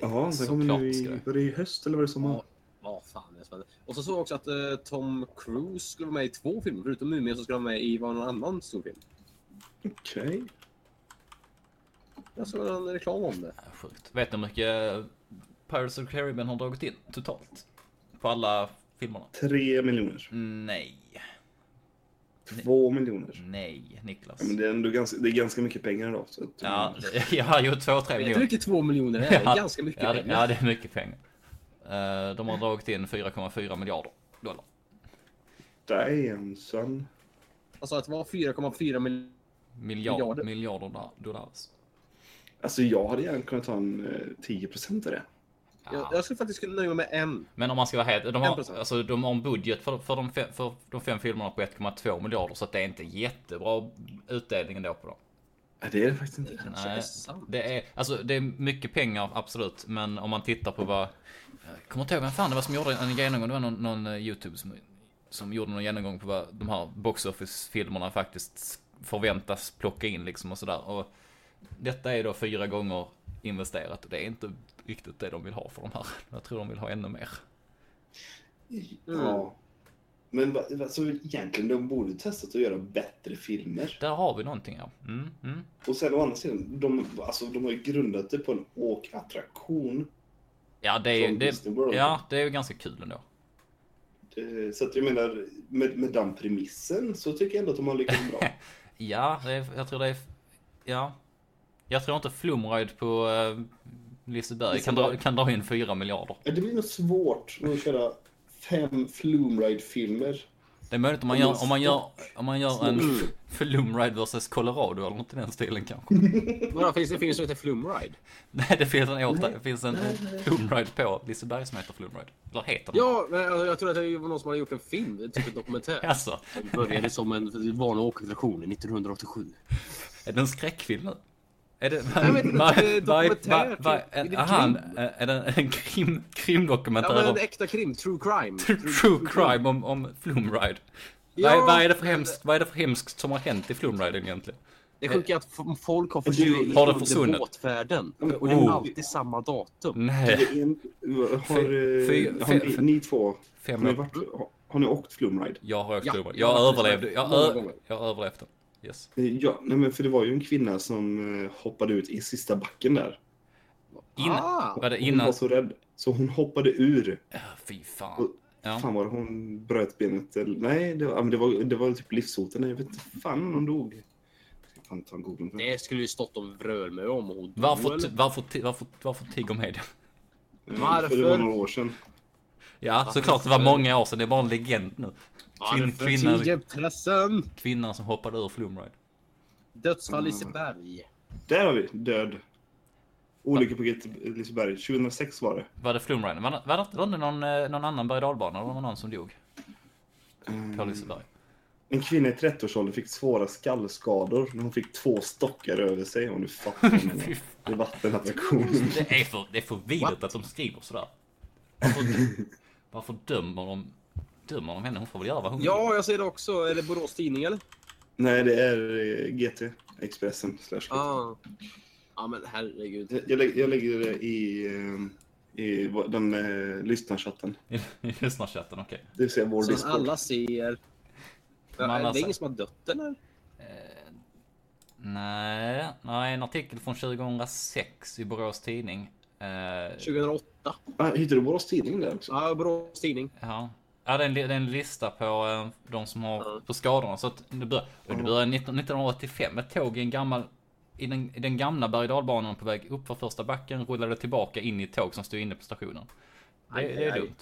Ja, den kommer nu i, det. var det i höst eller var det sommar? Ja. Vad fan, det är spännande. Och så såg jag också att eh, Tom Cruise skulle vara med i två filmer. Förutom Mumien så ska han vara med i var någon annan stor film. Okej. Jag såg en reklam om det. Ja, Sjukt. Vet ni hur mycket Pirates of the Caribbean har dragit in totalt? På alla filmerna? Tre miljoner. Nej. Två miljoner. Nej, Niklas. Ja, men det är ändå ganska, det är ganska mycket pengar idag. Så att, Ja, det- ja, jo, två, tre Vet du hur miljoner. mycket två miljoner är? Det är ganska mycket ja, det, pengar. ja, det är mycket pengar. Eh, de har dragit in 4,4 miljarder dollar. Damn son. Alltså att det var 4,4 miljoner. Miljard, Miljarder. miljarder dollar-. Alltså jag hade gärna kunnat ta en eh, 10% av det. Jag, Ja. jag skulle faktiskt kunna nöja mig med en. Men om man ska vara helt, de har, 1%. alltså, de har en budget för, för, de fem, för de fem filmerna på 1,2 miljarder så det är inte jättebra utdelning ändå på dem. Det är det faktiskt inte. Kanske Nej, det är, alltså det är mycket pengar absolut, men om man tittar på vad, jag kommer inte ihåg vem fan det var som gjorde en genomgång, det var någon, någon eh, YouTube som, som gjorde någon genomgång på vad de här box office-filmerna faktiskt förväntas plocka in liksom och sådär. Och detta är då fyra gånger investerat och det är inte riktigt det de vill ha för de här. Jag tror de vill ha ännu mer. Ja. Men alltså, egentligen, de borde testat att göra bättre filmer. Där har vi någonting ja. Mm, mm. Och sen å andra sidan, de, alltså, de har ju grundat det på en åkattraktion. Ja, det är, det, ja, det är ju ganska kul ändå. Så att jag menar, med, med den premissen så tycker jag ändå att de har lyckats bra. Ja, det är, jag tror det är... Ja. Jag tror inte Flumride på uh, Liseberg kan dra, kan dra in 4 miljarder. Ja, Det blir nog svårt att köra fem Flumride-filmer. Det är möjligt om man Om gör, man om man gör, om man gör en Flumride vs Colorado eller något i den stilen kanske. Vadå, finns det en film som heter Flumride? Nej, det finns en, åter, det finns en. Flumride på Liseberg som heter Flumride. Eller heter den? Ja, men alltså, jag tror att det var någon som hade gjort en film, typ en dokumentär. Alltså, Den började som en vanlig åkattraktion 1987. är det en skräckfilm nu? Är det... Jag vet inte, dokumentär, typ. Aha, är det en krim, krimdokumentär? Ja, men om- en äkta krim, true crime. True crime om, om Flumride. Ja, vad, är, vad är det för hemskt, vad är det för hemskt som har hänt i Flumride egentligen? Det sjuka är att folk har försvunnit Har det under försvunnit? båtfärden. Och det är Oh. alltid samma datum. Nej. Har, eh, ni, ni två, Fem har ni, varit, har, har ni åkt Flumride? Jag har åkt Ja, Flumride. jag överlevde. Jag, jag har överlevt den. Yes. Eh, Ja, nej men för det var ju en kvinna som eh, hoppade ut i sista backen där. Innan, Ah, var det Hon innan? var så rädd. Så hon hoppade ur. Ja, fy fan. Ja. Fan var det hon bröt benet? Eller, nej, det var, det var, det var typ livshotande. Jag vet inte fan om hon dog. Fan ta en googling på det. Skulle ju stått och vröl med om hon dog, Varför, eller? varför, varför, varför tigger media? Varför? För det var några år sedan. Ja, såklart det var många år sedan. Det är bara en legend nu. Kvin, kvinnan, kvinnan som hoppade ur Flumride. Dödsfall i Liseberg. Där har vi död. Olycka på Liseberg. 2006 var det. Var det Flumride? Var, det- var det det någon, eh, någon annan berg och var det någon som dog Mm. på Liseberg? En kvinna i 30-årsåldern fick svåra skallskador när hon fick två stockar över sig. Om du fattar vad jag menar. Det är vattenattraktionen. Det är för, det är för vidrigt att de skriver sådär. Varför, varför dömer de, dömer de henne? Hon får väl göra vad hon vill. Ja, jag ser det också. Är det Borås Tidning eller? Nej, det är eh, GT. Expressen. Slash GT. Ah. Ja, men herregud. Jag, jag, lägger, jag lägger det i, eh, i den eh, lyssnarchatten. I i lyssnarchatten, okej. Det vill säga vår Så Discord. alla ser. Alla är det ser. ingen som har dött eller? Eh, nej, nej, en artikel från 2006 i Borås Tidning. Eh, 2008. Ah, hittar du Borås Tidning där också? Ja, Borås Tidning. ja. Ja, det är en, det är en lista på eh, de som har Ja. på skadorna. Så att det började, och det började 19, 1985. Ett tåg i en gammal i den, i den gamla berg dalbanan på väg upp för första backen rullade tillbaka in i ett tåg som stod inne på stationen. Det, Aj, det är aj. dumt.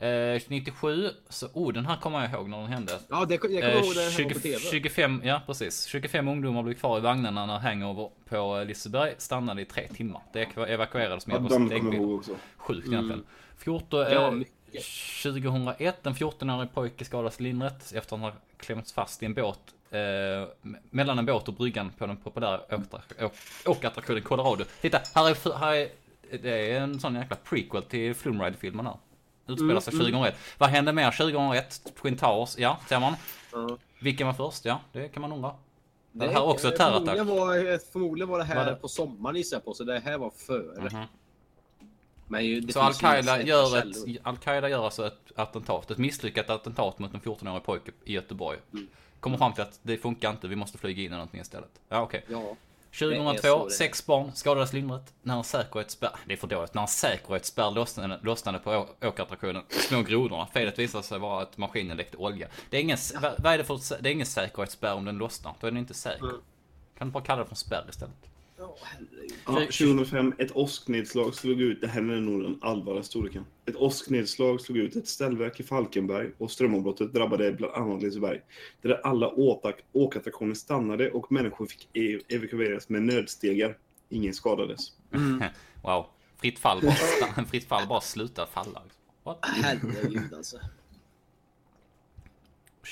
Eh, 97, så, oh den här kommer jag ihåg när den hände. Ja, det, jag kommer Eh, ihåg här 20 på TV. 25, ja precis. 25 ungdomar blev kvar i vagnarna när Hangover på Liseberg stannade i tre timmar. Det evaku- evakuerades med Ja, den stegbil. ihåg också. Sjukt Mm. egentligen. 14, Ja, eh, mycket. 2001, en 14-årig pojke skadades lindrigt efter att han har klämts fast i en båt eh, mellan en båt och bryggan på den populära åkattra- åk- åkattraktionen Colorado. Titta, här är, här är det är en sån jäkla prequel till Flumride-filmen här. Utspelar sig Mm, 2001. Vad hände mer 2001? Twin Towers, ja, ser man. Ja. Vilken var först? Ja, det kan man undra. Det här är också eh, terrorattack. Förmodligen var, förmodligen var det här Var det- på sommaren gissar jag på, så det här var före. Mhm. Men Så Al-Qaida gör, ett, Al-Qaida gör alltså ett attentat, ett misslyckat attentat mot en 14-årig pojke i Göteborg. Mm. Kommer fram till att det funkar inte, vi måste flyga in i någonting istället. Ja, okej. Ja. 2002, Det är så det är. sex barn skadades lindrigt när en säkerhetsspärr, det är för dåligt, när en säkerhetsspärr lossnade, lossnade på åkattraktionen. Små grodorna. Felet visade sig vara att maskinen läckte olja. Det är ingen, vad, vad är det för, det är ingen säkerhetsspärr om den lossnar, då är den inte säker. Mm. Kan du bara kalla det för spärr istället? Ja, herregud. Ja, 2005, ett åsknedslag slog ut, det här är nog den allvarligaste olyckan. Ett åsknedslag slog ut ett ställverk i Falkenberg och strömavbrottet drabbade bland annat Liseberg. Där alla åkattraktioner stannade och människor fick e- evakueras med nödstegar. Ingen skadades. Mm. Wow. Fritt fall bara, fritt fall bara slutar falla. What? Herregud alltså.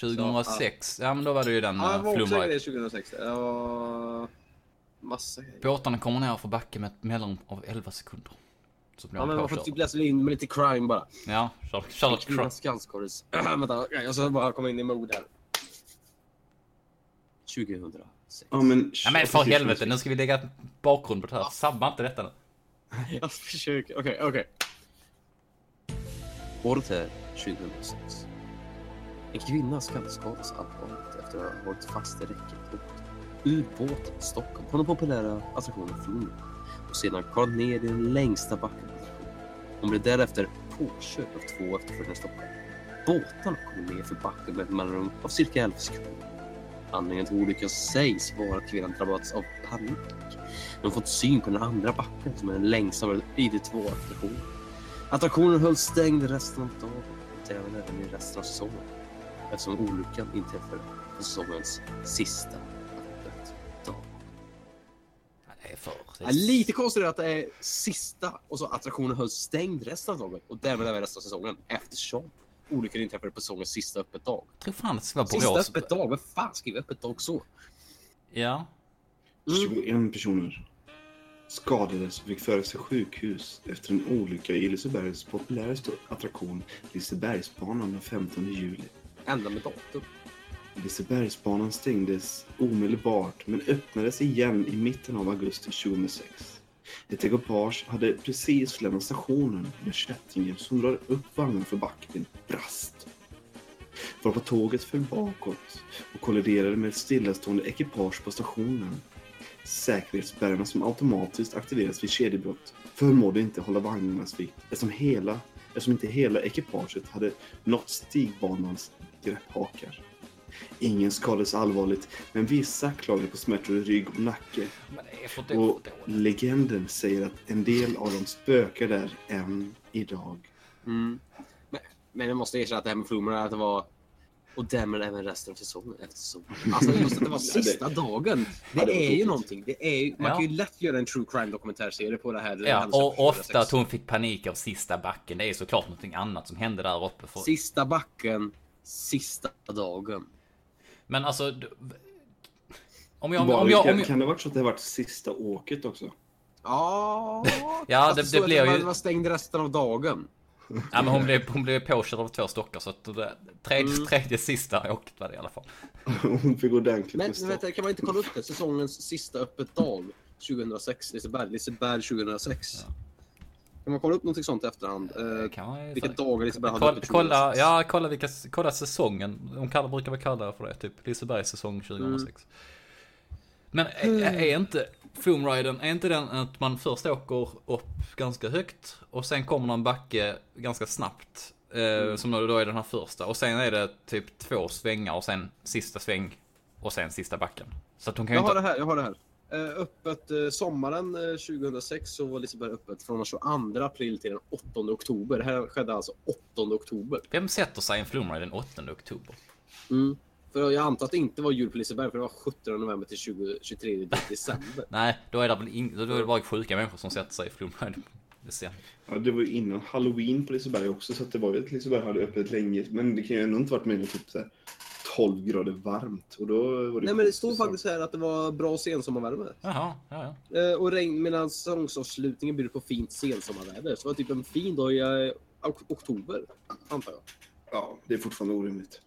2006, ja men då var det ju den Ja, ja, det var också Flumride. det 2006. Ja, massa grejer. Båtarna kommer ner för backen med ett mellanrum av 11 sekunder. Så blir Ja, men man får typ läsa in med lite crime bara. Ja, Charlotte Kvinnan Cross. skallskadades. Vänta, jag ska bara komma in i mode här. 2006. Ja, men, Ja men för helvete, nu ska vi lägga bakgrund på det här. Sabba inte detta nu. Jag försöker. Okej, okej. Året är 2006. En kvinna skallskadas allvarligt efter att ha varit fast i räcket och ubåt i Stockholm på den populära attraktionen Flummen och sedan kvalat ner i den längsta backen. Hon blev därefter påkörd av två efterföljande Stockholm. Båtarna kom ner för backen med ett mellanrum av cirka 11 sekunder. Anledningen till olyckan sägs vara att kvinnan drabbats av panik. Men fått syn på den andra backen som är den längsta av de två attraktionerna. Attraktionen hölls stängd resten av dagen och även även i resten av säsongen eftersom olyckan inträffade på säsongens sista är för... Ja, lite konstigt är att det är sista och så attraktionen hölls stängd resten av dagen och därmed även resten av säsongen eftersom olyckan inträffade på säsongens sista öppet dag. Jag tror fan att det ska vara Sista Borås. öppet dag? Vem fan skriver öppet dag så? Ja. 21 personer skadades och fick föras till sjukhus efter en olycka i Lisebergs populäraste attraktion Lisebergsbanan den 15 juli. Ända med datum. Lisebergsbanan stängdes omedelbart men öppnades igen i mitten av augusti 2006. Ett ekipage hade precis lämnat stationen när kättingen som drar upp vagnen för backen brast. Varpå tåget föll bakåt och kolliderade med ett stillastående ekipage på stationen. Säkerhetsspärrarna som automatiskt aktiveras vid kedjebrott förmådde inte hålla vagnarnas vikt eftersom, hela, eftersom inte hela ekipaget hade nått stigbanans grepphakar. Ingen skadades allvarligt, men vissa klagade på smärtor i rygg och nacke. Det Och legenden säger att en del av dem spökar där än idag. Mm. Men, men jag måste erkänna att det här med Flummer att det var och därmed även resten av säsongen. Efter säsongen. Alltså just att det var sista dagen. Det Ja, det är ju någonting. Det är ju, man Ja. kan ju lätt göra en true crime dokumentärserie på det här. Ja, och ofta 2006. att hon fick panik av sista backen. Det är såklart någonting annat som hände där uppe. För... Sista backen, sista dagen. Men alltså... Om jag... Om Var- jag, kan, om jag, kan det ha varit så att det har varit sista åket också? Ja, Ja, det- det blev ju- var- var stängd resten av dagen. ja, men hon blev, hon blev påkörd av två stockar så att det, tredje, Mm. tredje sista åket var det i alla fall. Hon fick ordentligt Men vänta, kan man inte kolla upp det? Säsongens sista öppet dag 2006. Liseberg, Liseberg 2006. Kan man kolla upp någonting sånt i efterhand? Eh, Kan man vilka dagar Liseberg hade Kolla, kolla, 2006? ja, kolla, vilka, kolla säsongen. De kallar, brukar väl kalla det för det, typ Lisebergs säsong 2006. Men är, är inte Flumriden, är inte den att man först åker upp ganska högt och sen kommer en backe ganska snabbt? Eh, Som då är den här första och sen är det typ två svängar och sen sista sväng och sen sista backen. Så att hon kan Jag har inte... det här. Jag har det här. Eh, öppet eh, sommaren eh, 2006 så var Liseberg öppet från den 22 april till den 8 oktober. Det här skedde alltså 8 oktober. Vem sätter sig i en Flumride den 8 oktober? Mm. För jag antar att det inte var jul på Liseberg för det var 17 november till 20, 23 december. Nej, då är det väl in, då är det bara sjuka människor som sätter sig i Flumride. Ja, det var ju innan halloween på Liseberg också, så att det var ju att Liseberg hade öppet länge. Men det kan ju ändå inte varit mer än typ så här 12 grader varmt. Och då var det Nej men det stod faktiskt här att det var bra sensommarvärme. Jaha, ja, ja. Eh, och regn medan säsongsavslutningen bjuder på fint sensommarväder. Så det var typ en fin dag i eh, ok- oktober, antar jag. Ja, det är fortfarande orimligt.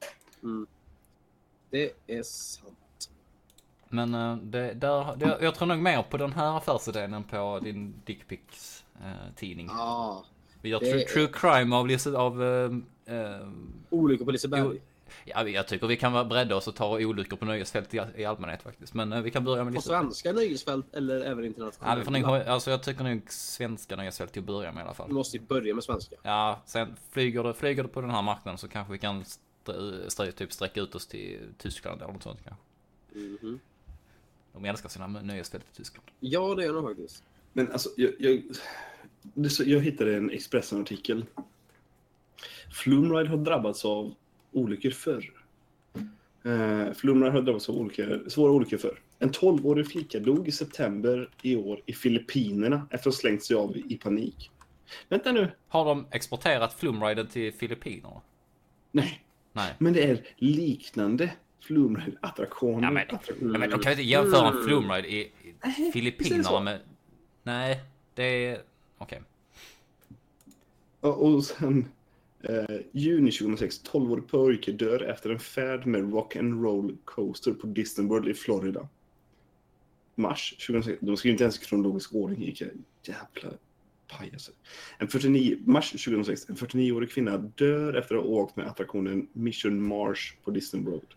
Det är sant. Men eh, det, där, det, jag tror nog mer på den här affärsidén än på din dickpics eh, tidning. Ja. Vi gör true, är- true crime av, av Olyckor på Liseberg. Ja, jag tycker vi kan vara beredda oss att ta olyckor på nöjesfält i, i allmänhet faktiskt. Men eh, vi kan börja med På lite... svenska nöjesfält eller även Ja, internationella? vi får nog, ha- alltså jag tycker nog svenska nöjesfält till att börja med i alla Vi fall. måste ju börja med svenska. Ja, sen flyger det, flyger det på den här marknaden så kanske vi kan st- typ sträcka ut oss till Tyskland eller något sånt kanske. Mhm. De älskar sina nöjesfält i Tyskland. Ja, det gör de faktiskt. Men alltså, jag, jag, jag hittade en Expressen-artikel. Flumride har drabbats av olyckor förr. Uh, Flumride har drabbats av olika, svåra olyckor förr. En 12-årig flicka dog i september i år i Filippinerna efter att ha slängt sig av i panik. Vänta nu. Har de exporterat Flumriden till Filippinerna? Nej, Nej. men det är liknande Flumride-attraktioner. Ja men, attraktioner. ja, men de kan ju inte jämföra en. Flumride i, i Nej, Filippinerna med... Nej, det är... Okej. Ja, och sen eh, juni 2006, 12-årig pojke dör efter en färd med rock and roll coaster på Disney World i Florida. Mars 2006, de skriver inte ens i kronologisk ordning, vilka jävla pajaser. En 49, mars 2006, en 49-årig kvinna dör efter att ha åkt med attraktionen Mission Mars på Disney World.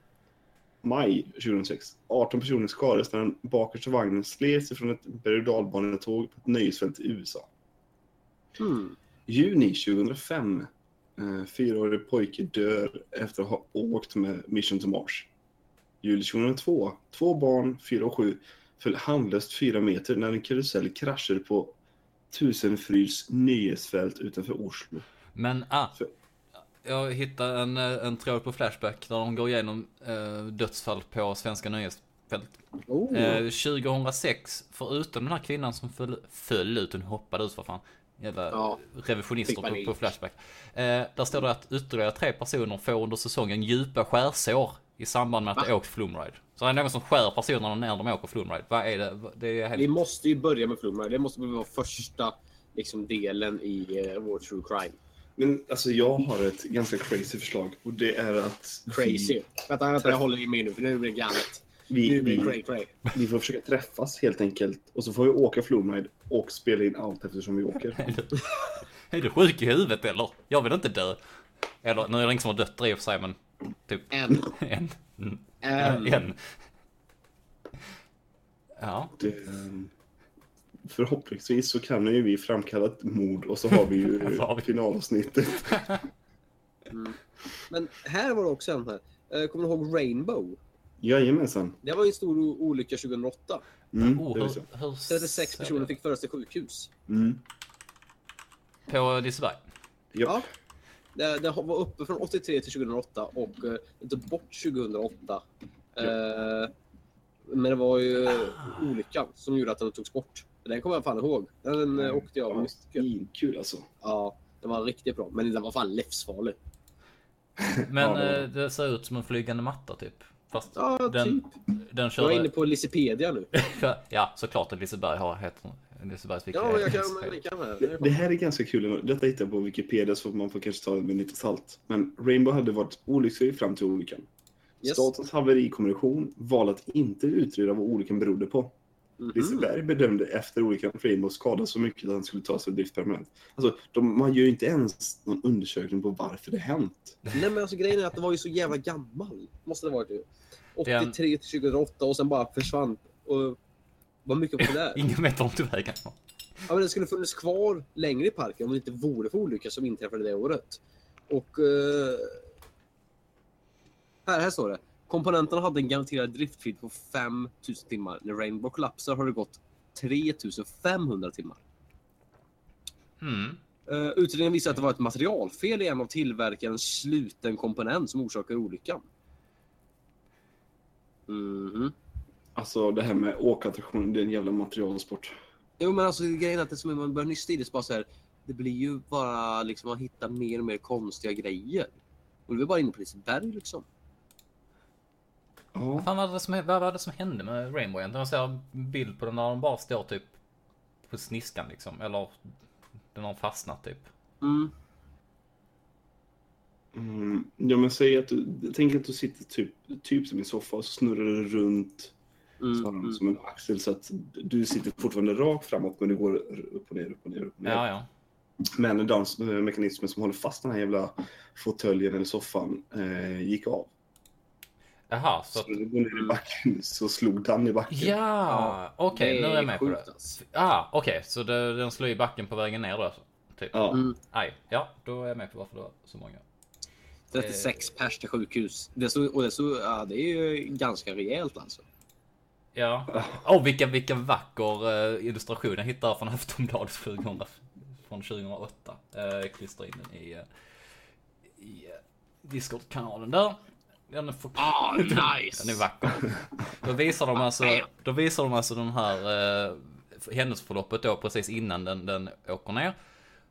Maj 2006, 18 personer skadades när den bakersta vagnen slets ifrån ett berg och på ett nöjesfält i USA. Hmm. Juni 2005. Eh, fyraårig pojke dör efter att ha åkt med Mission to Mars. Juli 2002. Två barn, fyra och sju, föll handlöst fyra meter när en karusell kraschade på Tusenfryds nöjesfält utanför Oslo. Men, ah. För- Jag hittade en, eh, en tråd på Flashback där de går igenom eh, dödsfall på svenska nöjesfält. Oh. Eh, 2006, förutom den här kvinnan som föll, föll ut, hon hoppade ut för fan. Jävla Ja, revisionister på, på Flashback. Eh, där står det att ytterligare tre personer får under säsongen djupa skärsår i samband med att de åkt Flumride. Så det är någon som skär personerna när de åker Flumride. Vad är det? Det är helt... Vi måste ju börja med Flumride. Det måste vara första liksom, delen i uh, vår true crime. Men alltså jag har ett ganska crazy förslag och det är att Crazy. Vänta, vänta, jag håller i mig nu för nu blir det galet. Vi, Nu vi, cray cray. vi får försöka träffas helt enkelt och så får vi åka Flumride och spela in allt eftersom vi åker. Är du sjuk i huvudet eller? Jag vill inte dö. Eller, nu är det ingen som har dött där i och för sig men typ En. en. Mm. En. en. Ja. Det, ehm, förhoppningsvis så kan ju vi framkalla ett mord och så har vi ju har vi? finalavsnittet. Men här var det också en här. Eh, Kommer du ihåg Rainbow? Jajamensan. Det var ju en stor olycka 2008. Mm, Oh, hur, hur 36 ser personer fick föras till sjukhus. Mm. På Liseberg? Ja. Det, det var uppe från 83 till 2008 och eh, tog bort 2008. Eh, men det var ju olyckan som gjorde att den togs bort. Den kommer jag fan ihåg. Den eh, åkte jag Ja, mycket. kul alltså. Ja, den var riktigt bra. Men den var fan livsfarlig. Men Ja, det eh, det ser ut som en flygande matta typ. Fast Ja, den, typ. den Jag är inne på Lisepedia nu. ja, såklart att Liseberg har heter Lisebergs Ja, men jag kan lika med. Det, det här är ganska kul. Detta hittar jag på Wikipedia så man får kanske ta det med lite salt. Men Rainbow hade varit olycksfri fram till olyckan. Yes. Statens haverikommission valde att inte utreda vad olyckan berodde på. Mhm. Liseberg bedömde efter olyckan Rainbow skadades så mycket att han skulle tas ur drift permanent. Alltså, de, man gör ju inte ens någon undersökning på varför det hänt. Nej men alltså grejen är att det var ju så jävla gammal. Måste det varit ju. Den- 83 till 2008 och sen bara försvann. Och var mycket det. Ingen vet vart tog vägen. Ja, men den skulle funnits kvar längre i parken om det inte vore för olyckan som inträffade det året. Och... Eh, här, här står det. Komponenterna hade en garanterad drifttid på 5000 timmar. När Rainbow kollapsar har det gått 3500 timmar. Mm. Uh, utredningen visar att det var ett materialfel i en av tillverkarens sluten komponent som orsakade olyckan. Mhm. Alltså det här med åkattraktioner, det är en jävla materialsport. Jo men alltså grejen är att det som man börjar nysta i det så bara så här, Det blir ju bara liksom att hitta mer och mer konstiga grejer. Och vi är bara inne på Liseberg liksom. Ja. Vad fan var det som, vad var det som hände med Rainbow egentligen? Jag ser en bild på den där de bara står typ på sniskan liksom. Eller den har fastnat typ. Mm. Mm, ja men säg att du, tänk att du sitter typ, typ som i en soffa och så snurrar du runt Mm. Mm. som en axel så att du sitter fortfarande rakt framåt men du går upp och ner, upp och ner, upp och ner. Ja, ja. Men den mekanismen som håller fast den här jävla fåtöljen eller soffan eh, gick av. Jaha, så Så när du går ner i backen så slog den i backen. Ja, okej, nu är jag med på det. alltså. Ah, okej, så det, den slår i backen på vägen ner då? alltså, Typ. Ja. Mm. Aj, ja, då är jag med på varför det var så många. 36 pers till sjukhus. Det är så, och det är, så, ja, det är ju ganska rejält alltså. Ja. Åh, vilken, vilken vacker uh, illustration jag hittar från Aftonbladet 2000, från 2008. Uh, klistrar in den i, uh, i uh, Discord-kanalen där. Den är, för... Ah, nice! den är vacker. Då visar de alltså, då visar de alltså den här uh, händelseförloppet då precis innan den, den åker ner.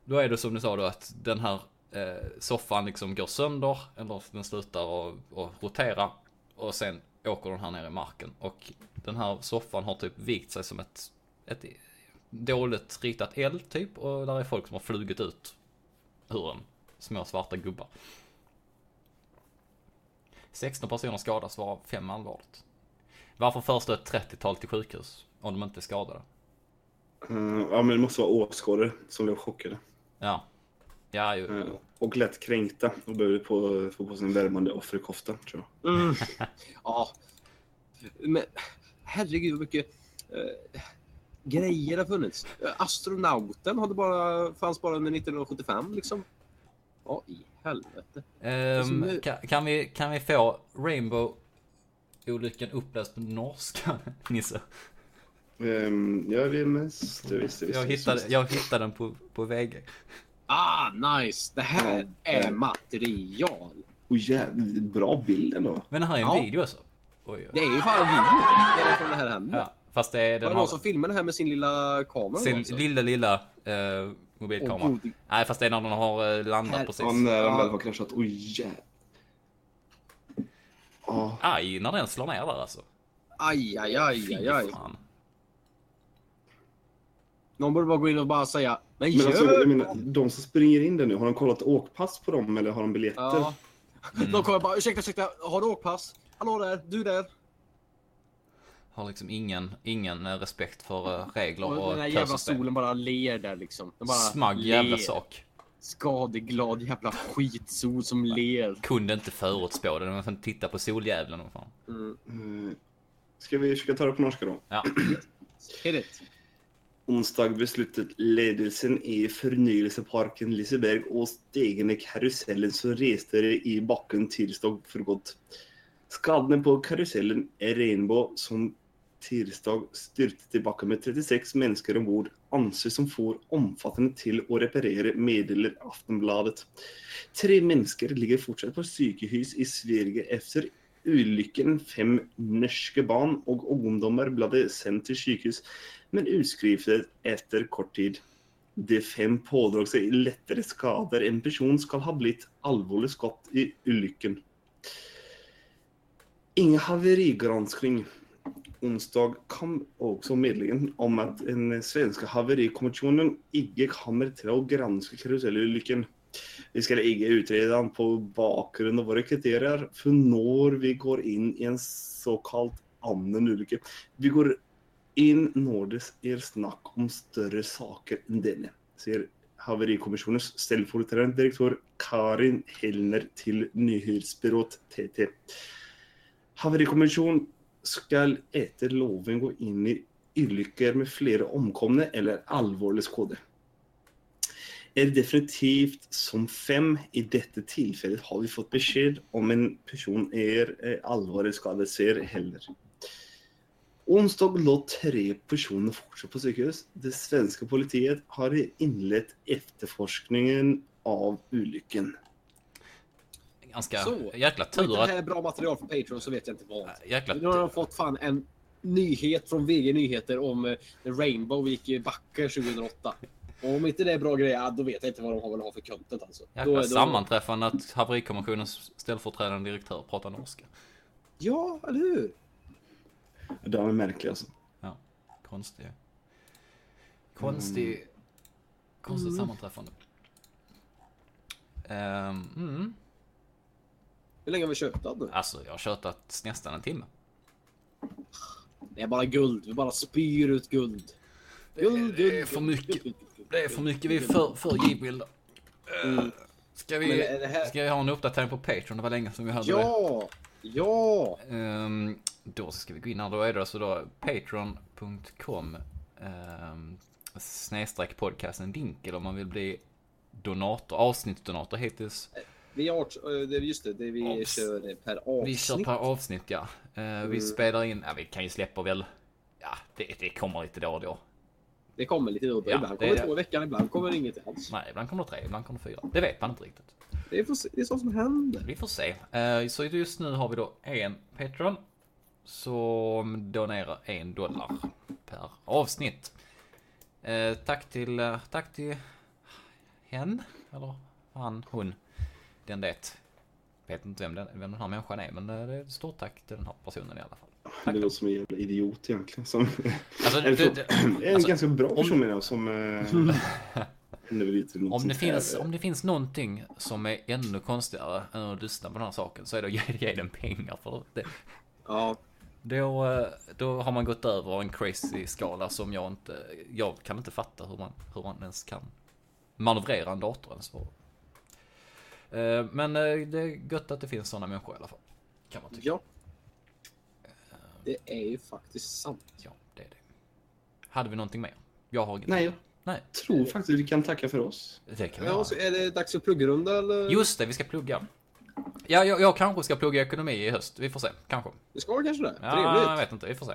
Då är det som du sa då att den här eh, soffan liksom går sönder, eller den slutar att rotera. Och sen åker den här ner i marken. Och den här soffan har typ vikt sig som ett, ett dåligt ritat eld typ. Och där är folk som har flugit ut ur den. Små svarta gubbar. 16 personer skadas varav 5 allvarligt. Varför förs det ett 30-tal till sjukhus om de inte är skadade? Eh, ja men det måste vara åskådare som blev chockade. Ja. Ja, ju. Eh, och lätt kränkta och behövde på, få på sig en värmande offerkofta tror jag. Mm. ja. Men herregud vad mycket eh, grejer har funnits. Astronauten hade bara, fanns bara under 1975 liksom. Ja, i helvete. Ehm, som- kan, kan, vi, kan vi få Rainbow-olyckan uppläst på norska, Nisse? Um, ja det är mest... Det visste, visste, Jag hittade, visste. jag hittade den på, på VG. Ah, nice! Det här Ja. är material. Oh, jävligt bra bild ändå. Men det här är en Ja. video alltså. Oj, Det är ju fan video. Det är från det här händer. Ja, fast det är Var den det någon som filmade det här med sin lilla kamera? sin alltså? lilla, lilla eh, Mobilkamera. god. Nej, fast det är när den har eh, landat Här- precis. Ja, när den väl har kraschat. Oj jävlar. Ja, Aj, när den slår ner där alltså. Aj, aj, aj, aj, aj. fan. Någon borde bara gå in och bara säga Men, men alltså, gör jag menar, de som springer in där nu, har de kollat åkpass på dem eller har de biljetter? Ja. Mm. De kommer bara, ursäkta, ursäkta, har du åkpass? Hallå där, du där. Har liksom ingen, ingen eh, respekt för eh, regler Och och den här jävla solen bara ler där liksom. Den bara Smagg jävla ler. sak. Skadeglad jävla skitsol som ler. Kunde inte förutspå det, men fan titta på soljävlen och fan. Mm. Eh, Ska vi försöka ta det på norska då? Ja. Hit it. Onsdag besluttet ledelsen i Fornyelseparken Liseberg å stege ned karusellen som reste i bakken tirsdag for godt. Skadene på karusellen Rainbow som tirsdag styrte i med 36 mennesker om bord, anses som for omfattende til å reparere, meddeler Aftenbladet. Tre mennesker ligger fortsatt på sykehus i Sverige efter ulykken. Fem norske barn og ungdommer ble sendt til sykehus, men utskrevet etter kort tid. De fem pådrog seg lettere skader. En person skal ha blitt alvorlig skadd i ulykken. Ingen haverigranskning. Onsdag kom också meldingen om att den svenska haverikommissionen inte kommer till att granska karusellolyckan. Vi ska inte utreda den på bakgrund av våra kriterier för när vi går in i en så kallad annan olycka. Vi går in när det är snack om större saker än denna säger haverikommissionens ställföreträdande direktör Karin Hellner till nyhetsbyrået TT. Haverikommissionen skall efter loven gå in i olyckor med flera omkomna eller allvarlig skada. Är definitivt som fem. I detta tillfälle har vi fått besked om en person är eh, allvarligt skadad ser heller. Onsdag låg tre personer fortsatt på sjukhus. Det svenska politiet har inlett efterforskningen av olyckan. Ganska Så. jäkla tur inte det att... här är bra material för Patreon så vet jag inte vad. Jäkla Nu har de fått fan en nyhet från VG Nyheter om eh, Rainbow gick i backen 2008. Och om inte det är bra grejer, då vet jag inte vad de har ha för content alltså. Jäkla Då- då- sammanträffande att haverikommissionens ställföreträdande direktör pratar norska. Ja, eller hur? Den är märklig alltså. Ja, konstig. Konstig... Konstigt sammanträffande. Ehm, mm. Hur länge har vi tjötat nu? Alltså, jag har tjötat nästan en timme. Det är bara guld. Vi bara spyr ut guld. Guld, det är guld, för mycket. Det är för mycket, vi är för, för givmilda. Mm. Ska Men vi, är det här- ska vi ha en uppdatering på Patreon? Det var länge sedan vi hörde det. Ja! Ja! Ehm, då ska vi gå in här. Då är det alltså då patreon.com um, snedstreck podcasten Dinkel om man vill bli donator, avsnittsdonator hittills. Vi har, eh, just det, det vi Avs- kör per avsnitt. Vi kör per avsnitt ja. Eh, Vi Mm. spelar in, ja vi kan ju släppa väl, ja det, det kommer lite då och då. Det kommer lite då och då. Ja, ibland kommer det. två i veckan, ibland kommer inget alls. Nej, ibland kommer det tre, ibland kommer det fyra. Det vet man inte riktigt. Det är, för, det är sånt som händer. Vi får se. Eh, Så just nu har vi då en Patreon som donerar en dollar per avsnitt. Tack till, tack till hen, eller han, hon, den det. Vet inte vem den, vem den här människan är, men det är ett stort tack till den här personen i alla fall. Det låter som en jävla idiot egentligen. Som, Alltså, det, så- det, en Alltså, ganska bra person menar jag som... Eh, om, det finns, om det finns någonting som är ännu konstigare än att lyssna på den här saken så är det att ge, ge den pengar för det. Ja, Då, eh, då har man gått över en crazy skala som jag inte, jag kan inte fatta hur man, hur man ens kan manövrera en dator ens. för. Eh, Men eh, det är gött att det finns sådana människor i alla fall. Kan man tycka. ja. Det är ju faktiskt sant. Ja, det är det. Hade vi någonting mer? Jag har inget. Nej, jag Nej, tror faktiskt vi kan tacka för oss. det kan vi Ja, så är det dags för pluggrunda eller? Just det, vi ska plugga. Ja, jag, jag kanske ska plugga ekonomi i höst. Vi får se. Kanske. Du ska kanske det? Ja, jag Trevligt. vet inte. Vi får se.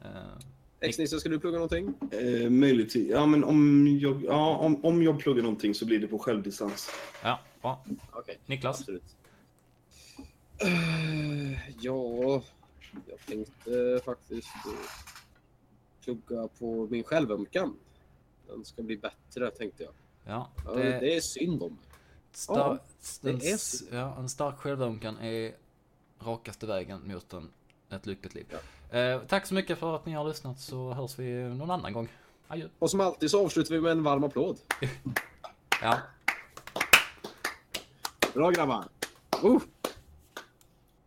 Eh, X-Nisse, ska du plugga någonting? Eh, möjligtvis. Ja, men om jag, ja, om, om jag pluggar någonting så blir det på självdistans. Ja, bra. Okej. Niklas? Absolut. Eh, ja, jag tänkte faktiskt eh, plugga på min självömkan. Den ska bli bättre tänkte jag. Ja, Ja, det, det är synd om mig. Star, Ja, det en, är s- så. ja, en stark självömkan är rakaste vägen mot en, ett lyckligt liv. Ja. Eh, tack så mycket för att ni har lyssnat så hörs vi någon annan gång. Adjö. Och som alltid så avslutar vi med en varm applåd. Ja. Bra grabbar! Uh.